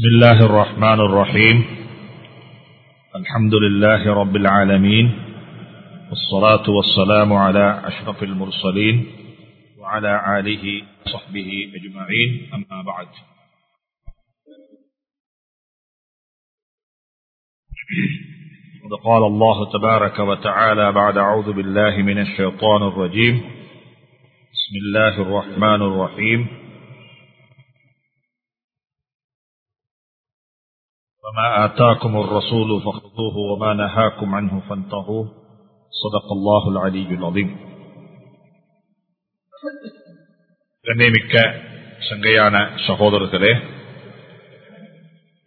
بسم الله الرحمن الرحيم. الحمد لله رب العالمين والصلاة والسلام على أشرف المرسلين وعلى آله وصحبه أجمعين أما بعد. وقال الله تبارك وتعالى بعد أعوذ بالله من الشيطان الرجيم. بسم الله الرحمن الرحيم. وما آتاكم الرسول فخذوه وما نهاكم عنه فانتهوا صدق الله العلي العظيم கண்ணியமிக்க சங்கையான சகோதரர்களே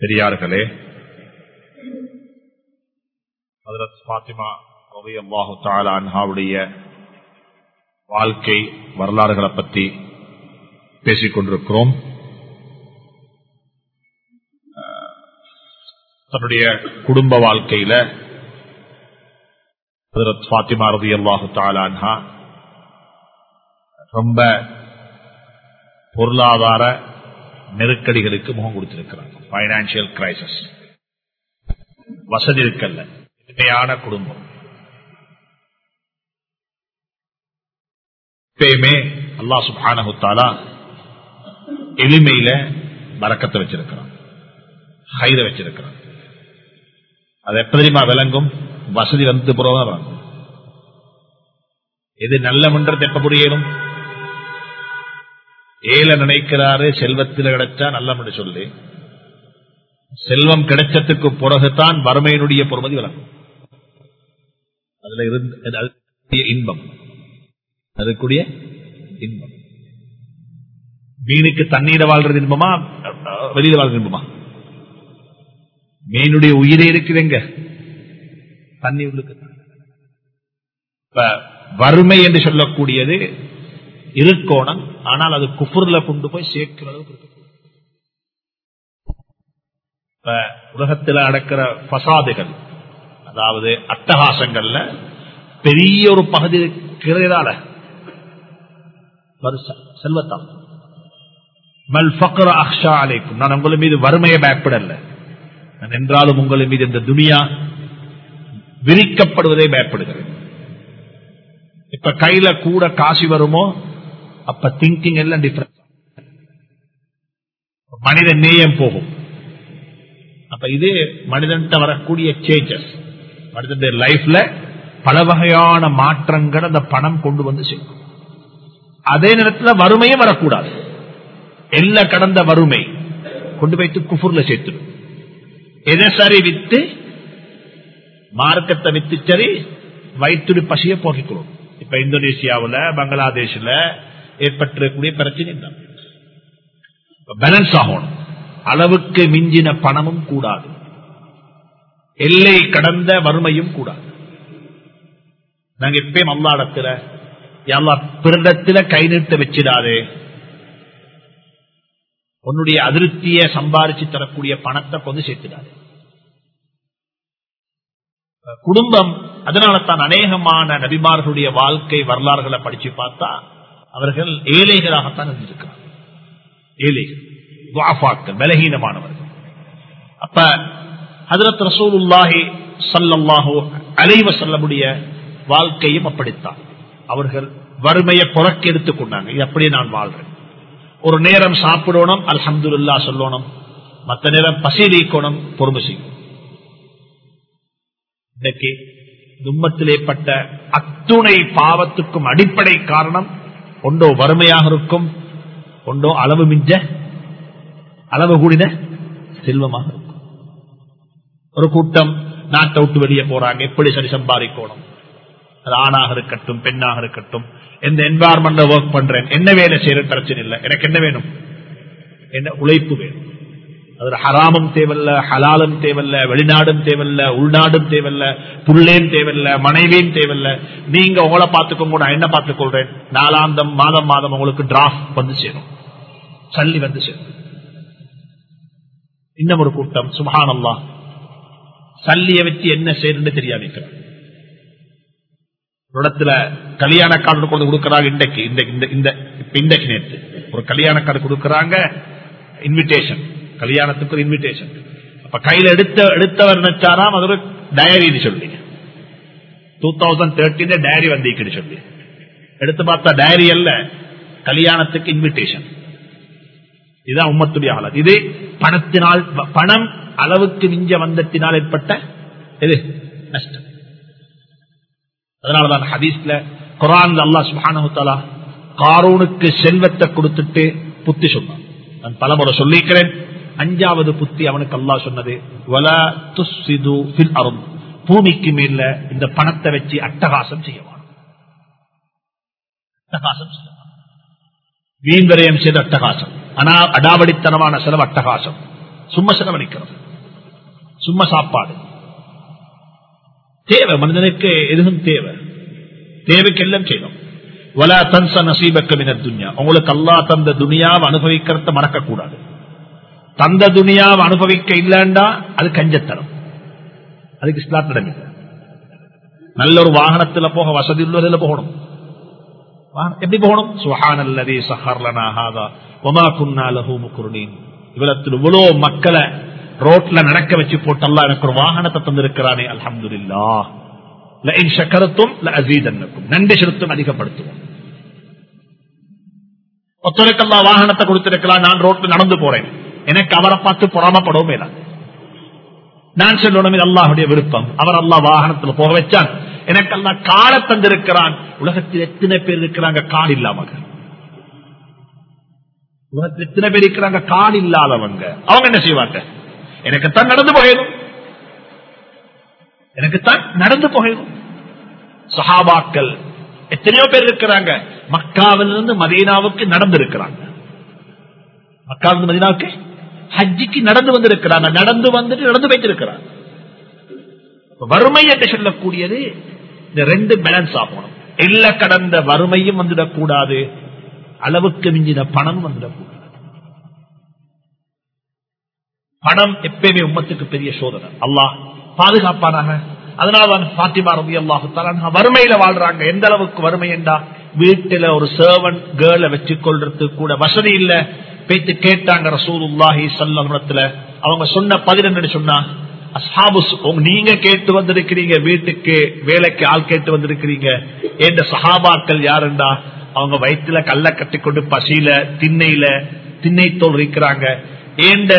பெரியார்களே ஹதரத் ஃபாத்திமா ரவி அல்லாஹு தாலா அன்ஹாவுடைய வாழ்க்கை வரலாறுகளை பற்றி பேசிக் கொண்டிருக்கிறோம் தன்னுடைய குடும்ப வாழ்க்கையில ஹதரத் ஃபாத்திமா ரவி அல்லாஹு தாலான்ஹா ரொம்ப பொருளாதார நெருக்கடிகளுக்கு முகம் கொடுத்திருக்கிறாங்க. பைனான்சியல் கிரைசஸ் வசதி இருக்கல்ல. இனிமையான குடும்பம். எப்பயுமே அல்லா சுபானகுத்தாலா எளிமையில வரக்கத்தை வச்சிருக்கிறான். ஹைர வச்சிருக்கிறான். அது எப்ப தெரியுமா விளங்கும் வசதி வந்து புறதான் எது நல்ல மன்றது எப்ப புரியணும் ஏல நினைக்கிறாரு செல்வத்தில் கிடைச்சா நல்ல சொல்லு செல்வம் கிடைச்சதுக்கு பிறகுதான் வறுமையினுடைய பொறுமதி விளங்கும் அதுல இருந்து இன்பம் அதுக்குரிய இன்பம் மீனுக்கு தண்ணீரை வாழ்றது இன்பமா வெளியில வாழ்றது இன்பமா மீனுடைய உயிரே இருக்குதுங்க. தண்ணி உள்ளுக்கு. வறுமை என்று சொல்லக்கூடியது இருக்கோணம் ஆனால் அது குஃபுர்ல கொண்டு போய் சேர்க்கிற அளவுக்கு இருக்கு உலகத்தில் அடக்கிற பசாதுகள் அதாவது அட்டகாசங்கள்ல பெரிய ஒரு பகுதி இருக்கிறதால செல்வத்தால். மல் ஃபக்ர அலைக்கும். நான் உங்களை மீது வறுமையை பயப்படல. என்றாலும் உங்கள் மீது இந்த துனியா விரிக்கப்படுவதை பயப்படுகிறேன் இப்ப கையில கூட காசி வருமோ? அப்ப திங்கிங் எல்லாம் டிஃபரன்ஸ் மனித நேயம் போகும். அப்ப இது மனிதன் வரக்கூடிய சேஞ்சஸ் மனிதன் லைஃப்ல பல வகையான மாற்றங்கள் அந்த பணம் கொண்டு வந்து சேர்க்கும். அதே நேரத்தில் வறுமையும் வரக்கூடாது. எல்ல கடந்த வறுமை கொண்டு வைத்து குஃபுர்ல சேர்த்துடும். எதை சரி வித்து? மார்க்கத்தை வித்து சரி வயிற்று பசிய போக்கிக்கணும் இப்ப இந்தோனேஷியாவில் பங்களாதேஷ்ல ஏற்பட்டிருக்கக்கூடிய பிரச்சனை தான் பேலன்ஸ் ஆகணும். அளவுக்கு மிஞ்சின பணமும் கூடாது. எல்லை கடந்த வறுமையும் கூடாது. நாங்க எப்பயும் அல்லாடத்துல எல்லா பிறடத்துல கை நிறுத்த வச்சிடாதே. உன்னுடைய அதிருப்திய சம்பாரிச்சு தரக்கூடிய பணத்தை கொண்டு சேர்த்துடாது. குடும்பம் அதனால தான் அநேகமான நபிமார்களுடைய வாழ்க்கை வரலாறுகளை படிச்சு பார்த்தா அவர்கள் ஏழைகளாகத்தான் இருந்திருக்கிறார். ஏழைகள் துவாஃபாக்கள் பலகீனமானவர்கள். அப்ப ஹதரத் ரசூலுல்லாஹி சல்லல்லாஹோ அலைவ செல்லமுடைய வாழ்க்கையும் அப்படித்தான். அவர்கள் வறுமையை புறக்கெடுத்துக் கொண்டாங்க. இது அப்படியே நான் வாழ்றேன். ஒரு நேரம் சாப்பிடணும் அல்ஹம்துல்லா சொல்லணும். மற்ற நேரம் பசி நீக்கணும் பொறுமை செய்யணும். இன்னைக்கு தும்மத்தில் ஏற்பட்ட அத்துணை பாவத்துக்கும் அடிப்படை காரணம் ஒன்றோ வறுமையாக இருக்கும் ஒன்றோ அளவு மிஞ்ச அளவு கூடின செல்வமாக இருக்கும். ஒரு கூட்டம் நாட்டை விட்டு வெளியே போறாங்க எப்படி சரி சம்பாதிக்கணும்? அது ஆணாக இருக்கட்டும் பெண்ணாக இருக்கட்டும் எந்த என்வாரன்மெண்ட்ல ஒர்க் பண்றேன். என்ன வேலை செய்யற பிரச்சனை இல்லை. எனக்கு என்ன வேணும்? என்ன உழைப்பு வேணும். அதுல ஹராமும் தேவையில்ல ஹலாலும் தேவையில்ல வெளிநாடும் தேவையில்ல உள்நாடும் தேவையில்ல புள்ளேன் தேவையில்ல மனைவியும் தேவையில்ல. நீங்க உங்களை பார்த்துக்கோங்க நான் என்ன பார்த்துக்கொள்றேன்? நாலாந்தம் மாதம் மாதம் உங்களுக்கு டிராஃப்ட் வந்து சேரும். சல்லி வந்து சேரும். இன்னும் ஒரு கூட்டம். சுபஹானல்லா சல்லியை வச்சு என்ன செய்யணும்னு தெரியாது இடத்துல கல்யாண கார்டு கொண்டு கொடுக்கறாங்க இன்றைக்கு. இந்த இன்றைக்கு நேற்று ஒரு கல்யாண கார்டு கொடுக்கறாங்க இன்விடேஷன் கல்யாணத்துக்கு ஒரு இன்விடேஷன் அப்ப கையில எடுத்த எடுத்தவர் நினைச்சாராம் அது ஒரு டயரின்னு சொல்லி. டூ தௌசண்ட் தேர்ட்டீன் டயரி வந்திருக்குன்னு சொல்லி. எடுத்து பார்த்தா டயரி அல்ல கல்யாணத்துக்கு இன்விடேஷன் இதுதான் உம்மத்துடைய ஆளர் இது பணத்தினால் பணம் அளவுக்கு மிஞ்ச வந்தத்தினால் ஏற்பட்ட இது நஷ்டம். அதனாலதான் ஹதீஸ்ல குரான் அல்லா சுப்ஹானஹு காரூனுக்கு செல்வத்தை கொடுத்துட்டு புத்தி சொன்னான். நான் பலமுறை சொல்லிக்கிறேன் அஞ்சாவது புத்தி அவனுக்கு அல்லாஹ் சொன்னது வலா பூமிக்கு மேல இந்த பணத்தை வச்சு அட்டகாசம் செய்யவான். அட்டகாசம் செய்யவான். வீண்வரையம் செய்த அட்டகாசம். ஆனா அடாவடித்தனமான செலவு அட்டகாசம். சும்மா செலவழிக்கிறது. சும்மா சாப்பாடு. தேவை மனிதனுக்கு எதுவும் தேவை. தேவைக்கெல்லாம் செய்யணும். வலா தன்ச நசீபக்க துன்யா. உங்களுக்கு அல்லா தந்த துனியாவை அனுபவிக்கிறத மறக்க கூடாது தந்த துனியாவை அனுபவிக்க இல்லைண்டா அது கஞ்சத்தனம். அதுக்கு இஸ்லாத்திடம் நல்ல ஒரு வாகனத்துல போக வசதி உள்ளதில் போகணும். எப்படி போகணும்? சுஹானல்லதி சஹர்லனா ஹாதா. ஒமா குன்னா லஹு முக்குருனீன் இவ்வளத்தில் இவ்வளோ மக்களை ரோட்ல நடக்க வச்சு போட்டல்லா எனக்கு ஒரு வாகனத்தை தந்திருக்கிறானே அலமது லஇன் ஷக்கரத்தும் லஅஸீதன்னக்கும். நன்றி செலுத்தும் அதிகப்படுத்துவோம். ஒத்தருக்கல்லா வாகனத்தை கொடுத்திருக்கலாம் நான் ரோட்ல நடந்து போறேன். எனக்கு அவரை பார்த்து பொறாமப்படவும் வேண்டாம் நான் சொல்லணும் இது அல்லாஹுடைய விருப்பம். அவர் அல்லா வாகனத்துல போக வச்சான். எனக்கு அல்லா காலை தந்திருக்கிறான். உலகத்தில் எத்தனை பேர் இருக்கிறாங்க? கால் இல்லாம. உலகத்தில் எத்தனை பேர் இருக்கிறாங்க? கால் இல்லாதவங்க. அவங்க என்ன செய்வாங்க? எனக்குத்தான் நடந்து போயிடும் எனக்குத்தான் நடந்து போயிடும் சஹாபாக்கள் எத்தனையோ பேர் இருக்கிறாங்க. மக்காவிலிருந்து மதீனாவுக்கு நடந்து இருக்கிறாங்க மக்காவிலிருந்து மதீனாவுக்கு ஹஜ்ஜிக்கு நடந்து வந்திருக்கிறாங்க. நடந்து வந்துட்டு நடந்து வைத்திருக்கிறாங்க வறுமை என்று சொல்லக்கூடியது இந்த ரெண்டு பேலன்ஸ் ஆகணும் எல்ல கடந்த வறுமையும் வந்துடக்கூடாது. அளவுக்கு மிஞ்சின பணம் வந்துடக்கூடாது. பணம் எப்பயுமே உம்மத்துக்கு பெரிய சோதனை. அல்லாஹ் பாதுகாப்பானாக. அதனாலதான் பாத்திமா ரவி அல்லாஹு வறுமையில வாழ்றாங்க. எந்த அளவுக்கு வறுமை என்றா? வீட்டுல ஒரு சர்வன் கேர்ள வச்சு கொள்றதுக்கு கூட வசதி இல்ல. பேத்து கேட்டாங்க ரசூலுல்லாஹி சல்லத்துல அவங்க சொன்ன பதினெண்டு சொன்னா அஸ்ஹாபு நீங்க கேட்டு வந்திருக்கிறீங்க வீட்டுக்கு வேலைக்கு ஆள் கேட்டு வந்திருக்கிறீங்க. என்ற சஹாபாக்கள் யாருண்டா? அவங்க வயிற்றுல கல்ல கட்டி கொண்டு பசியில திண்ணையில திண்ணை தோல் இருக்கிறாங்க ஏண்ட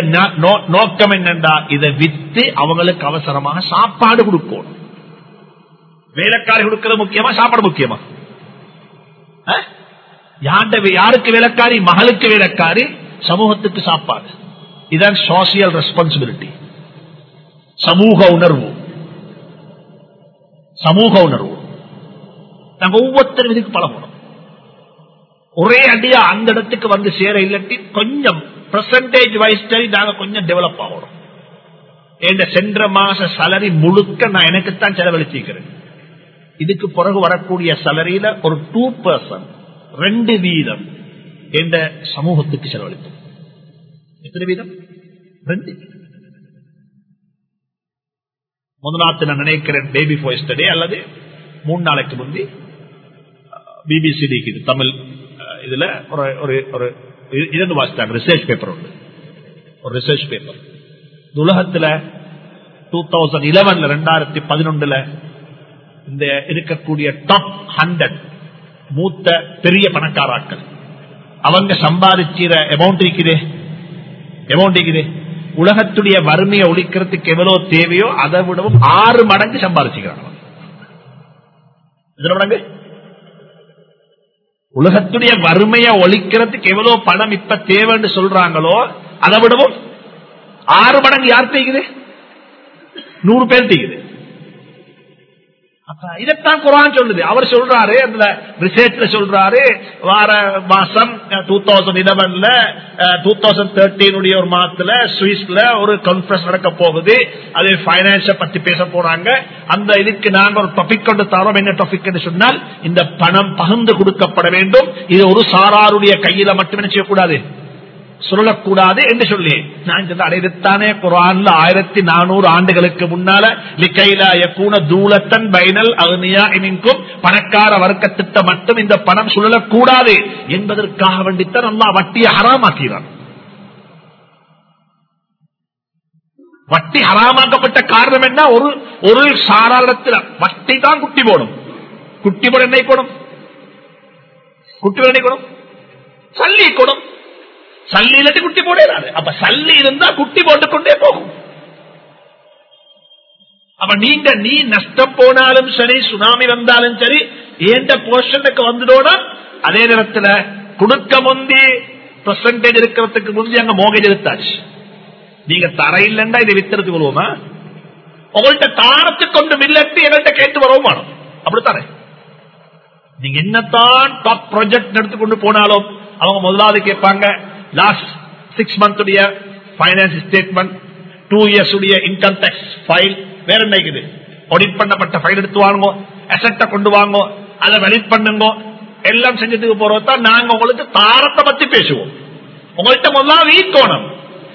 நோக்கம் என்னண்டா? இதை வித்து அவங்களுக்கு அவசரமாக சாப்பாடு கொடுக்கணும் வேலைக்காரி கொடுக்கிறது முக்கியமா சாப்பாடு முக்கியமா? யாருக்கு வேலைக்காரி? மகளுக்கு வேலைக்காரி சமூகத்துக்கு சாப்பாடு. இதான் சோசியல் ரெஸ்பான்சிபிலிட்டி சமூக உணர்வு. சமூக உணர்வு. நாங்க ஒவ்வொருத்தரும் இதுக்கு பழகணும் ஒரே அடியா அந்த இடத்துக்கு வந்து சேர இல்லாட்டி கொஞ்சம் பெர்சன்டேஜ் வைஸ் நாங்க கொஞ்சம் டெவலப் ஆகணும் என்ற சென்ற மாச சலரி முழுக்க நான் எனக்குத்தான் செலவழிச்சிருக்கிறேன் இதுக்கு பிறகு வரக்கூடிய சலரியில ஒரு டூ பர்சன்ட் ரெண்டு வீதம் என்ற சமூகத்துக்கு செலவழித்தோம் எத்தனை வீதம் ரெண்டு முதலாத்து நான் நினைக்கிறேன் பேபி போஸ்டே அல்லது மூணு நாளைக்கு முந்தி பிபிசிடிக்கு தமிழ் இதுல ஒரு ஒரு இரண்டு வாசித்தாங்க ரிசர்ச் பேப்பர் உண்டு. ஒரு ரிசர்ச் பேப்பர் உலகத்துல டூ தௌசண்ட் இலவன்ல ரெண்டாயிரத்தி பதினொன்றுல இந்த இருக்கக்கூடிய டாப் ஹண்ட்ரட் மூத்த பெரிய பணக்காராக்கள் அவங்க சம்பாதிச்சிற அமௌண்ட் இருக்குது? அமௌண்ட் இருக்குது. உலகத்துடைய வறுமையை ஒழிக்கிறதுக்கு எவ்வளவு தேவையோ அதை விடவும் ஆறு மடங்கு சம்பாதிச்சுக்கிறாங்க. மடங்கு? உலகத்துடைய வறுமையை ஒழிக்கிறதுக்கு எவ்வளவு பணம் இப்ப தேவைன்னு சொல்றாங்களோ அதை விடவும் ஆறு மடங்கு யார் தேய்க்குது? நூறு பேர் தேய்க்குது. இதைத்தான் குரான் சொல்லுது. அவர் சொல்றாரு அதுல ரிசர்ச்ல சொல்றாரு வார மாசம் டூ தௌசண்ட் இலவன்ல டூ தௌசண்ட் தேர்ட்டீனுடைய ஒரு மாதத்துல சுவிஸ்ல ஒரு கான்பரன்ஸ் நடக்க போகுது. அது பைனான்ஸ பத்தி பேச போறாங்க. அந்த இதுக்கு நாங்க ஒரு டாபிக் கொண்டு தரோம். என்ன டாபிக் சொன்னால் இந்த பணம் பகிர்ந்து கொடுக்கப்பட வேண்டும். இது ஒரு சாராருடைய கையில மட்டுமே செய்யக்கூடாது? சொல்லக்கூடாது என்று சொல்லி. நான் அடைத்தானே குரான்ல ஆயிரத்தி நானூறு ஆண்டுகளுக்கு முன்னால லிக்கைலா யக்கூன தூலத்தன் பைனல் அகுனியா இனிக்கும் பணக்கார வர்க்கத்திட்ட மட்டும் இந்த பணம் சொல்லக்கூடாது என்பதற்காக வேண்டித்தான் அல்லா வட்டியை ஹராமாக்கிறான் வட்டி ஹராமாக்கப்பட்ட காரணம் என்ன? ஒரு ஒரு சாராளத்தில் வட்டி தான் குட்டி போடும். குட்டி போட என்ன போடும்? குட்டி போட என்ன போடும்? சல்லி கொடும் சல்லி இல்லாட்டி குட்டி போடாது அப்ப சல்லி இருந்தா குட்டி போட்டுக்கொண்டே போகும். அப்ப நீங்க நீ நஷ்டம் போனாலும் சரி சுனாமி வந்தாலும் சரி ஏண்ட போர்ஷனுக்கு வந்துடோனா அதே நேரத்தில் கொடுக்க முந்தி பெர்சன்டேஜ் இருக்கிறதுக்கு முந்தி அங்க மோகேஜ் எடுத்தாச்சு. நீங்க தர இல்லைன்னா இதை வித்துறதுக்கு வருவோமா உங்கள்கிட்ட தாரத்துக்கு கொண்டு மில்லட்டு எங்கள்கிட்ட கேட்டு வரவும் வேணும். அப்படித்தானே? நீங்க என்னத்தான் டாப் ப்ராஜெக்ட் எடுத்துக்கொண்டு போனாலும் அவங்க முதலாவது கேட்பாங்க லாஸ்ட் சிக்ஸ் மந்த் உடைய பைனான்ஸ் ஸ்டேட்மெண்ட் டூ இயர்ஸ் உடைய இன்கம் டேக்ஸ் ஃபைல் வேற என்ன இருக்குது? ஆடிட் பண்ணப்பட்ட ஃபைல் எடுத்து வாங்க அசெட்டை கொண்டு வாங்க அதை வெளிட் பண்ணுங்க எல்லாம் செஞ்சதுக்கு போறதான் நாங்க உங்களுக்கு தாரத்தை பத்தி பேசுவோம். உங்கள்கிட்ட முதல்ல வீக்கோணும்.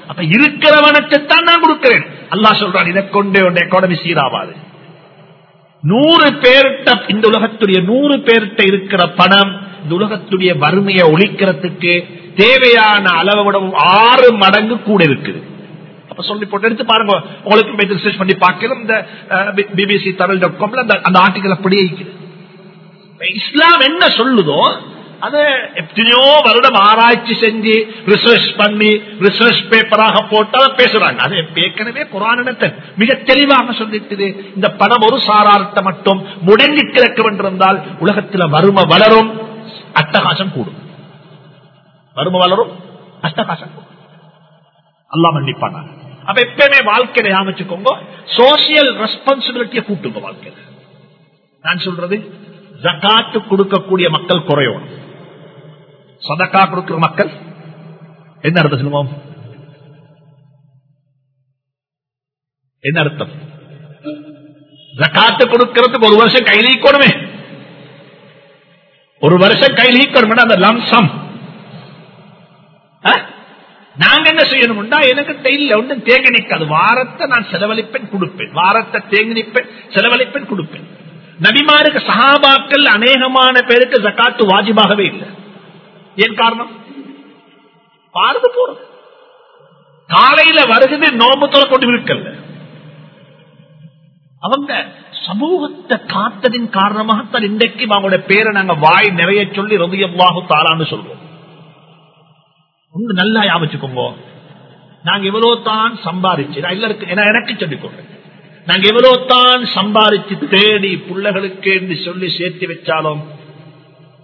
அப்ப இருக்கிறவனுக்குத்தான் நான் கொடுக்கிறேன். அல்லா சொல்றான் இதை கொண்டு எக்கானமி சீராவாது. நூறு பேர்கிட்ட இந்த உலகத்துடைய நூறு பேர்கிட்ட இருக்கிற பணம் இந்த உலகத்துடைய வறுமையை ஒழிக்கிறதுக்கு தேவையான அளவை விட ஆறு மடங்கு கூட இருக்குது. அப்ப சொல்லி போட்டு எடுத்து பாருங்க. உங்களுக்கு ரிசர்ச் பண்ணி பார்க்கலாம். இந்த பிபிசி தமிழ் டாட் காம்ல அந்த ஆர்டிகல் அப்படியே இஸ்லாம் என்ன சொல்லுதோ அது எத்தனையோ வருடம் ஆராய்ச்சி செஞ்சு ரிசர்ச் பண்ணி ரிசர்ச் பேப்பராக போட்டு பேசுறாங்க. அது ஏற்கனவே குரானிடத்தை மிக தெளிவாக சொல்லிட்டு இந்த பணம் ஒரு சாரார்த்த மட்டும் முடங்கி கிடக்க வேண்டியிருந்தால் உலகத்தில் வறுமை வளரும் அட்டகாசம் கூடும். வறுமை வளரும் அட்டகாசம் கூடும் அல்லா மன்னிப்பானா. அப்ப எப்பயுமே வாழ்க்கையை அமைச்சுக்கோங்க சோசியல் ரெஸ்பான்சிபிலிட்டியை கூட்டுங்க வாழ்க்கையில. நான் சொல்றது ஜக்காத்து கொடுக்கக்கூடிய மக்கள் குறையும் சதக்கா கொடுக்கிற மக்கள் என்ன அர்த்தம் சொல்லுவோம்? என்ன அர்த்தம்? ஜக்காத்து கொடுக்கிறதுக்கு ஒரு வருஷம் கையில் ஈக்கணுமே ஒரு வருஷம் கையில் ஈக்கணுமே அந்த லம்சம் நாங்க என்ன செய்யணும்டா எனக்கு டெய்ல ஒன்றும் தேங்கணிக்காது வாரத்தை நான் செலவழிப்பேன் கொடுப்பேன். வாரத்தை தேங்கி செலவழிப்பேன் கொடுப்பேன். நபிமாருக்கு சகாபாக்கள் அநேகமான பேருக்கு ஜக்காத்து வாஜிபாகவே இல்லை. ஏன் காரணம்? பார்த்து போறது காலையில வருகிறது நோம்புத்தோட கொண்டு இருக்கல அவங்க சமூகத்தை காத்ததின் காரணமாகத்தான் இன்றைக்கு அவங்களோட பேரை நாங்க வாய் நிறைய சொல்லி ரதியம்வாகு தாளான்னு சொல்றோம். ஒன்று நல்லா யாபிச்சுக்கோங்க நாங்க எவ்வளவு தான் சம்பாதிச்சு நான் எல்லாருக்கும் எனக்கு சொல்லிக்கோங்க நாங்க எவ்வளவு தான் சம்பாதிச்சு தேடி பிள்ளைகளுக்கு என்று சொல்லி சேர்த்து வச்சாலும்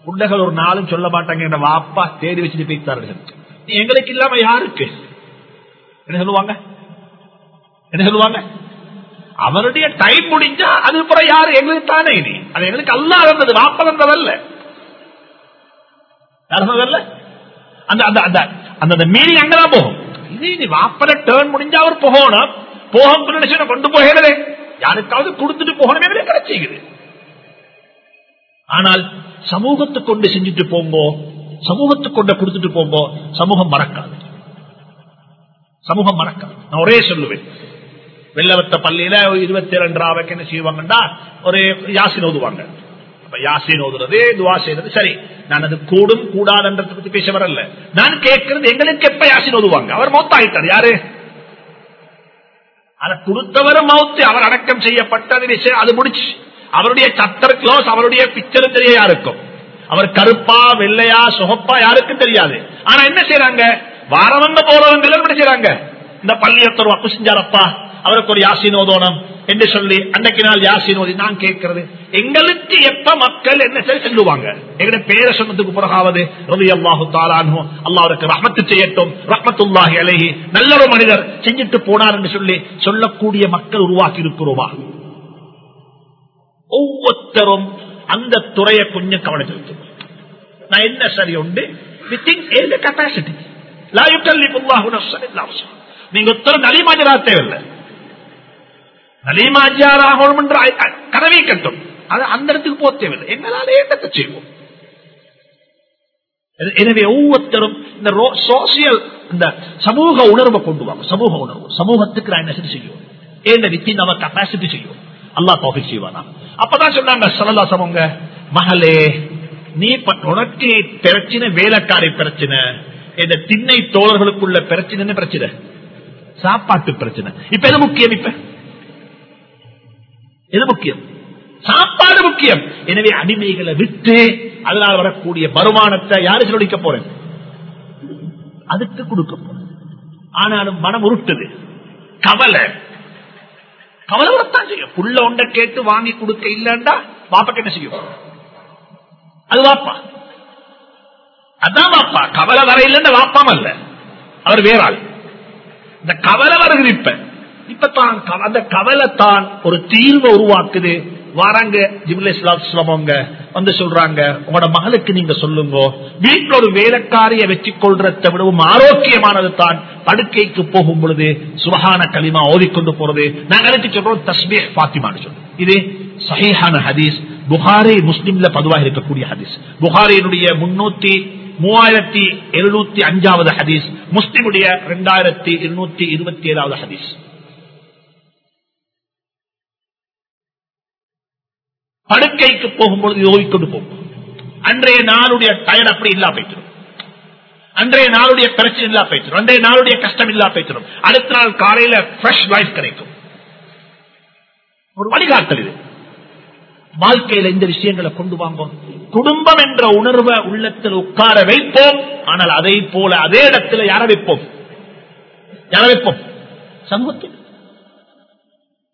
பிள்ளைகள் ஒரு நாளும் சொல்ல மாட்டாங்க என் வாப்பா தேடி வச்சுட்டு போய்த்தார்கள். எங்களுக்கு இல்லாம யாருக்கு? என்ன சொல்லுவாங்க? என்ன சொல்லுவாங்க? அவருடைய டைம் முடிஞ்சா அது அப்புறம் யாரு? எங்களுக்கு தானே இனி. அது எங்களுக்கு அல்லா இருந்தது வாப்பா இருந்ததல்ல யாருந்ததல்ல அந்த அந்த அந்த அந்த மீனிங் அங்கதான் போகும். இது நீ வாப்பல டேர்ன் முடிஞ்சா அவர் போகணும். போகும் நினைச்சு கொண்டு போகிறதே யாருக்காவது கொடுத்துட்டு போகணுமே கிடைச்சிக்குது ஆனால் சமூகத்தை கொண்டு செஞ்சுட்டு போங்கோ சமூகத்துக்கு கொண்டு கொடுத்துட்டு போங்கோ சமூகம் மறக்காது. சமூகம் மறக்காது. நான் ஒரே சொல்லுவேன். வெள்ளவத்த பள்ளியில இருபத்தி இரண்டு ராவைக்கு என்ன செய்வாங்கன்னா ஒரு யாசின் ஓதுவாங்க. யாசின் ஓதுறது துவா செய்யறது சரி. நான் அது கூடும் கூடாதுன்றதை பத்தி பேச வரல. நான் கேட்கறது எங்களுக்கு எப்ப யாசின் ஓதுவாங்க? அவர் மௌத்தாயிட்டார். யாரு? அதை கொடுத்தவர் மௌத்து அவர் அடக்கம் செய்யப்பட்டது விஷயம் அது முடிச்சு. அவருடைய சத்தர் கிளோஸ் அவருடைய பிக்சரும் தெரிய யாருக்கும்? அவர் கருப்பா வெள்ளையா சுகப்பா யாருக்கும் தெரியாது. ஆனா என்ன செய்யறாங்க வாரவங்க போறவங்க என்ன செய்யறாங்க இந்த பள்ளியத்தர் வப்பு செஞ்சாரப்பா அவருக்கு ஒரு யாசின் ஓதோனம் என்று சொல்லி அன்னைக்கு நாள் யாசின் ஓதி நான் கேட்கிறது. எங்களுக்கு எப்ப மக்கள் என்ன சரி சொல்லுவாங்க? எங்களுடைய பேர சொன்னதுக்கு பிறகாவது ரவி அல்லாஹு தாலானோ அல்லாவுக்கு ரஹமத்து செய்யட்டும் ரஹமத்துல்லாஹி அழகி நல்ல ஒரு மனிதர் செஞ்சுட்டு போனார் என்று சொல்லி சொல்லக்கூடிய மக்கள் உருவாக்கி இருக்கிறோமா? ஒவ்வொருத்தரும் அந்த துறையை கொஞ்சம் கவனம் நான் என்ன சரி உண்டு? வித்தின் கெப்பாசிட்டி நீங்க உத்தரம் நலிமாஜரா தேவையில்லை. நலிமாஜாராகணும் என்று கனவே கட்டும் அது அந்த இடத்துக்கு போக தேவையில்லை. எங்களால் என்னத்தை செய்வோம்? எனவே ஒவ்வொருத்தரும் இந்த சோசியல் இந்த சமூக உணர்வை கொண்டு வாங்க. சமூக உணர்வு. சமூகத்துக்கு நான் என்ன செய்யும் ஏன் வித்தி நம்ம கெப்பாசிட்டி செய்யும் அல்லா தோஃபிக் செய்வானா? அப்பதான் சொன்னாங்க சலல்லா சமங்க மகளே நீ உனக்கு பிரச்சனை வேலைக்காரி பிரச்சனை. இந்த திண்ணை தோழர்களுக்குள்ள பிரச்சனை பிரச்சனை. சாப்பாட்டு பிரச்சனை. இப்ப எது முக்கியம் இப்ப? எது முக்கியம்? சாப்பாடு முக்கியம். எனவே அடிமைகளை விட்டு அதனால் வரக்கூடிய வருமானத்தை யாரு செலவழிக்க போறேன்? அதுக்கு கொடுக்க போறேன். ஆனாலும் மனம் உருட்டுது. கவலை. கவலை வரத்தான் செய்யும். புள்ள ஒன்றை கேட்டு வாங்கி கொடுக்க இல்லைண்டா பாப்பாக்கு என்ன செய்யும்? அது வாப்பா. அதான் வாப்பா. கவலை வர இல்லைன்னா வாப்பாம் அல்ல. அவர் வேற ஆள் இந்த கவலை வருகிறது இப்ப. இப்ப தான் அந்த கவலை தான் ஒரு தீர்வை உருவாக்குது. வராங்க ஜிபுல் இஸ்லாமங்க வந்து சொல்றாங்க உங்களோட மகளுக்கு நீங்க சொல்லுங்க. வீட்டில் ஒரு வேலைக்காரிய வெற்றி கொள்றதை விடவும் ஆரோக்கியமானது தான் படுக்கைக்கு போகும் பொழுது சுபகான களிமா ஓதிக்கொண்டு போறது. நாங்க அதுக்கு சொல்றோம் தஸ்மே பாத்திமான்னு சொல்றோம் இது சஹிஹான ஹதீஸ். புகாரி முஸ்லிம்ல பதுவாக இருக்கக்கூடிய ஹதீஸ். புகாரியினுடைய முன்னூத்தி மூவாயிரத்தி எழுநூத்தி அஞ்சாவது ஹதீஸ். முஸ்லிமுடைய இரண்டாயிரத்தி இருநூத்தி இருபத்தி ஏழாவது ஹதீஸ். படுக்கைக்கு போகும்பொழுது யோகிக்கொண்டு போகும் அன்றைய நாளுடைய டயர் அப்படி இல்லா போயிட்டு அன்றைய நாளுடைய பிரச்சனை இல்லா போயிட்டு அன்றைய நாளுடைய கஷ்டம் இல்லா போயிட்டு அடுத்த நாள் காலையில ஃப்ரெஷ் லைஃப் கிடைக்கும். ஒரு வழிகாட்டல் இது. வாழ்க்கையில இந்த விஷயங்களை கொண்டு வாங்கும். குடும்பம் என்ற உணர்வை உள்ளத்தில் உட்கார வைப்போம். ஆனால் அதை போல அதே இடத்துல யார வைப்போம்? யார வைப்போம்? சமூகத்தில்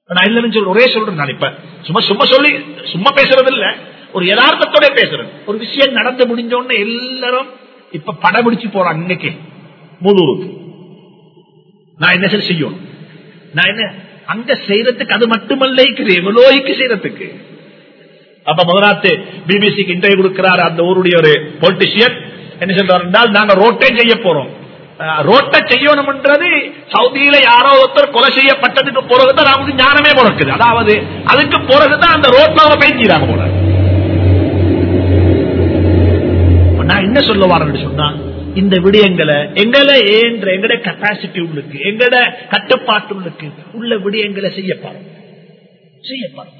நான் இல்லைன்னு சொல்லி ஒரே சொல்றேன் நான் இப்ப. சும்மா சும்மா சொல்லி சும்மா பேசுறது இல்ல ஒரு யதார்த்தத்தோட பேசுறேன். ஒரு விஷயம் நடந்து முடிஞ்ச உடனே எல்லாரும் இப்ப படம் பிடிச்சு போறாங்க இன்னைக்கு. மூலூருக்கு நான் என்ன சரி செய்யணும்? நான் என்ன அங்க செய்யறதுக்கு அது மட்டுமல்ல எவ்வளோக்கு செய்யறதுக்கு. அப்ப முதலாத்து பிபிசிக்கு இன்டர்வியூ கொடுக்கிறார் அந்த ஊருடைய ஒரு பொலிட்டிஷியன் என்ன சொல்றார் என்றால் நாங்க ரோட்டே செய்ய போறோம். ரோட்டை செய்யணும்ன்றது சவுதியில யாரோ ஒருத்தர் கொலை செய்யப்பட்டதுக்கு பிறகுதான் நமக்கு ஞானமே பிறக்குது. அதாவது அதுக்கு பிறகுதான் அந்த ரோட்ல அவங்க பேஞ்சிறாங்க போல. நான் என்ன சொல்ல வரேன்னு சொன்னா இந்த விடயங்களை எங்களை ஏன்ற எங்கட கெப்பாசிட்டி உள்ளுக்கு எங்கட கட்டுப்பாட்டு உள்ளுக்கு உள்ள விடயங்களை செய்ய பாருங்க செய்ய பாருங்க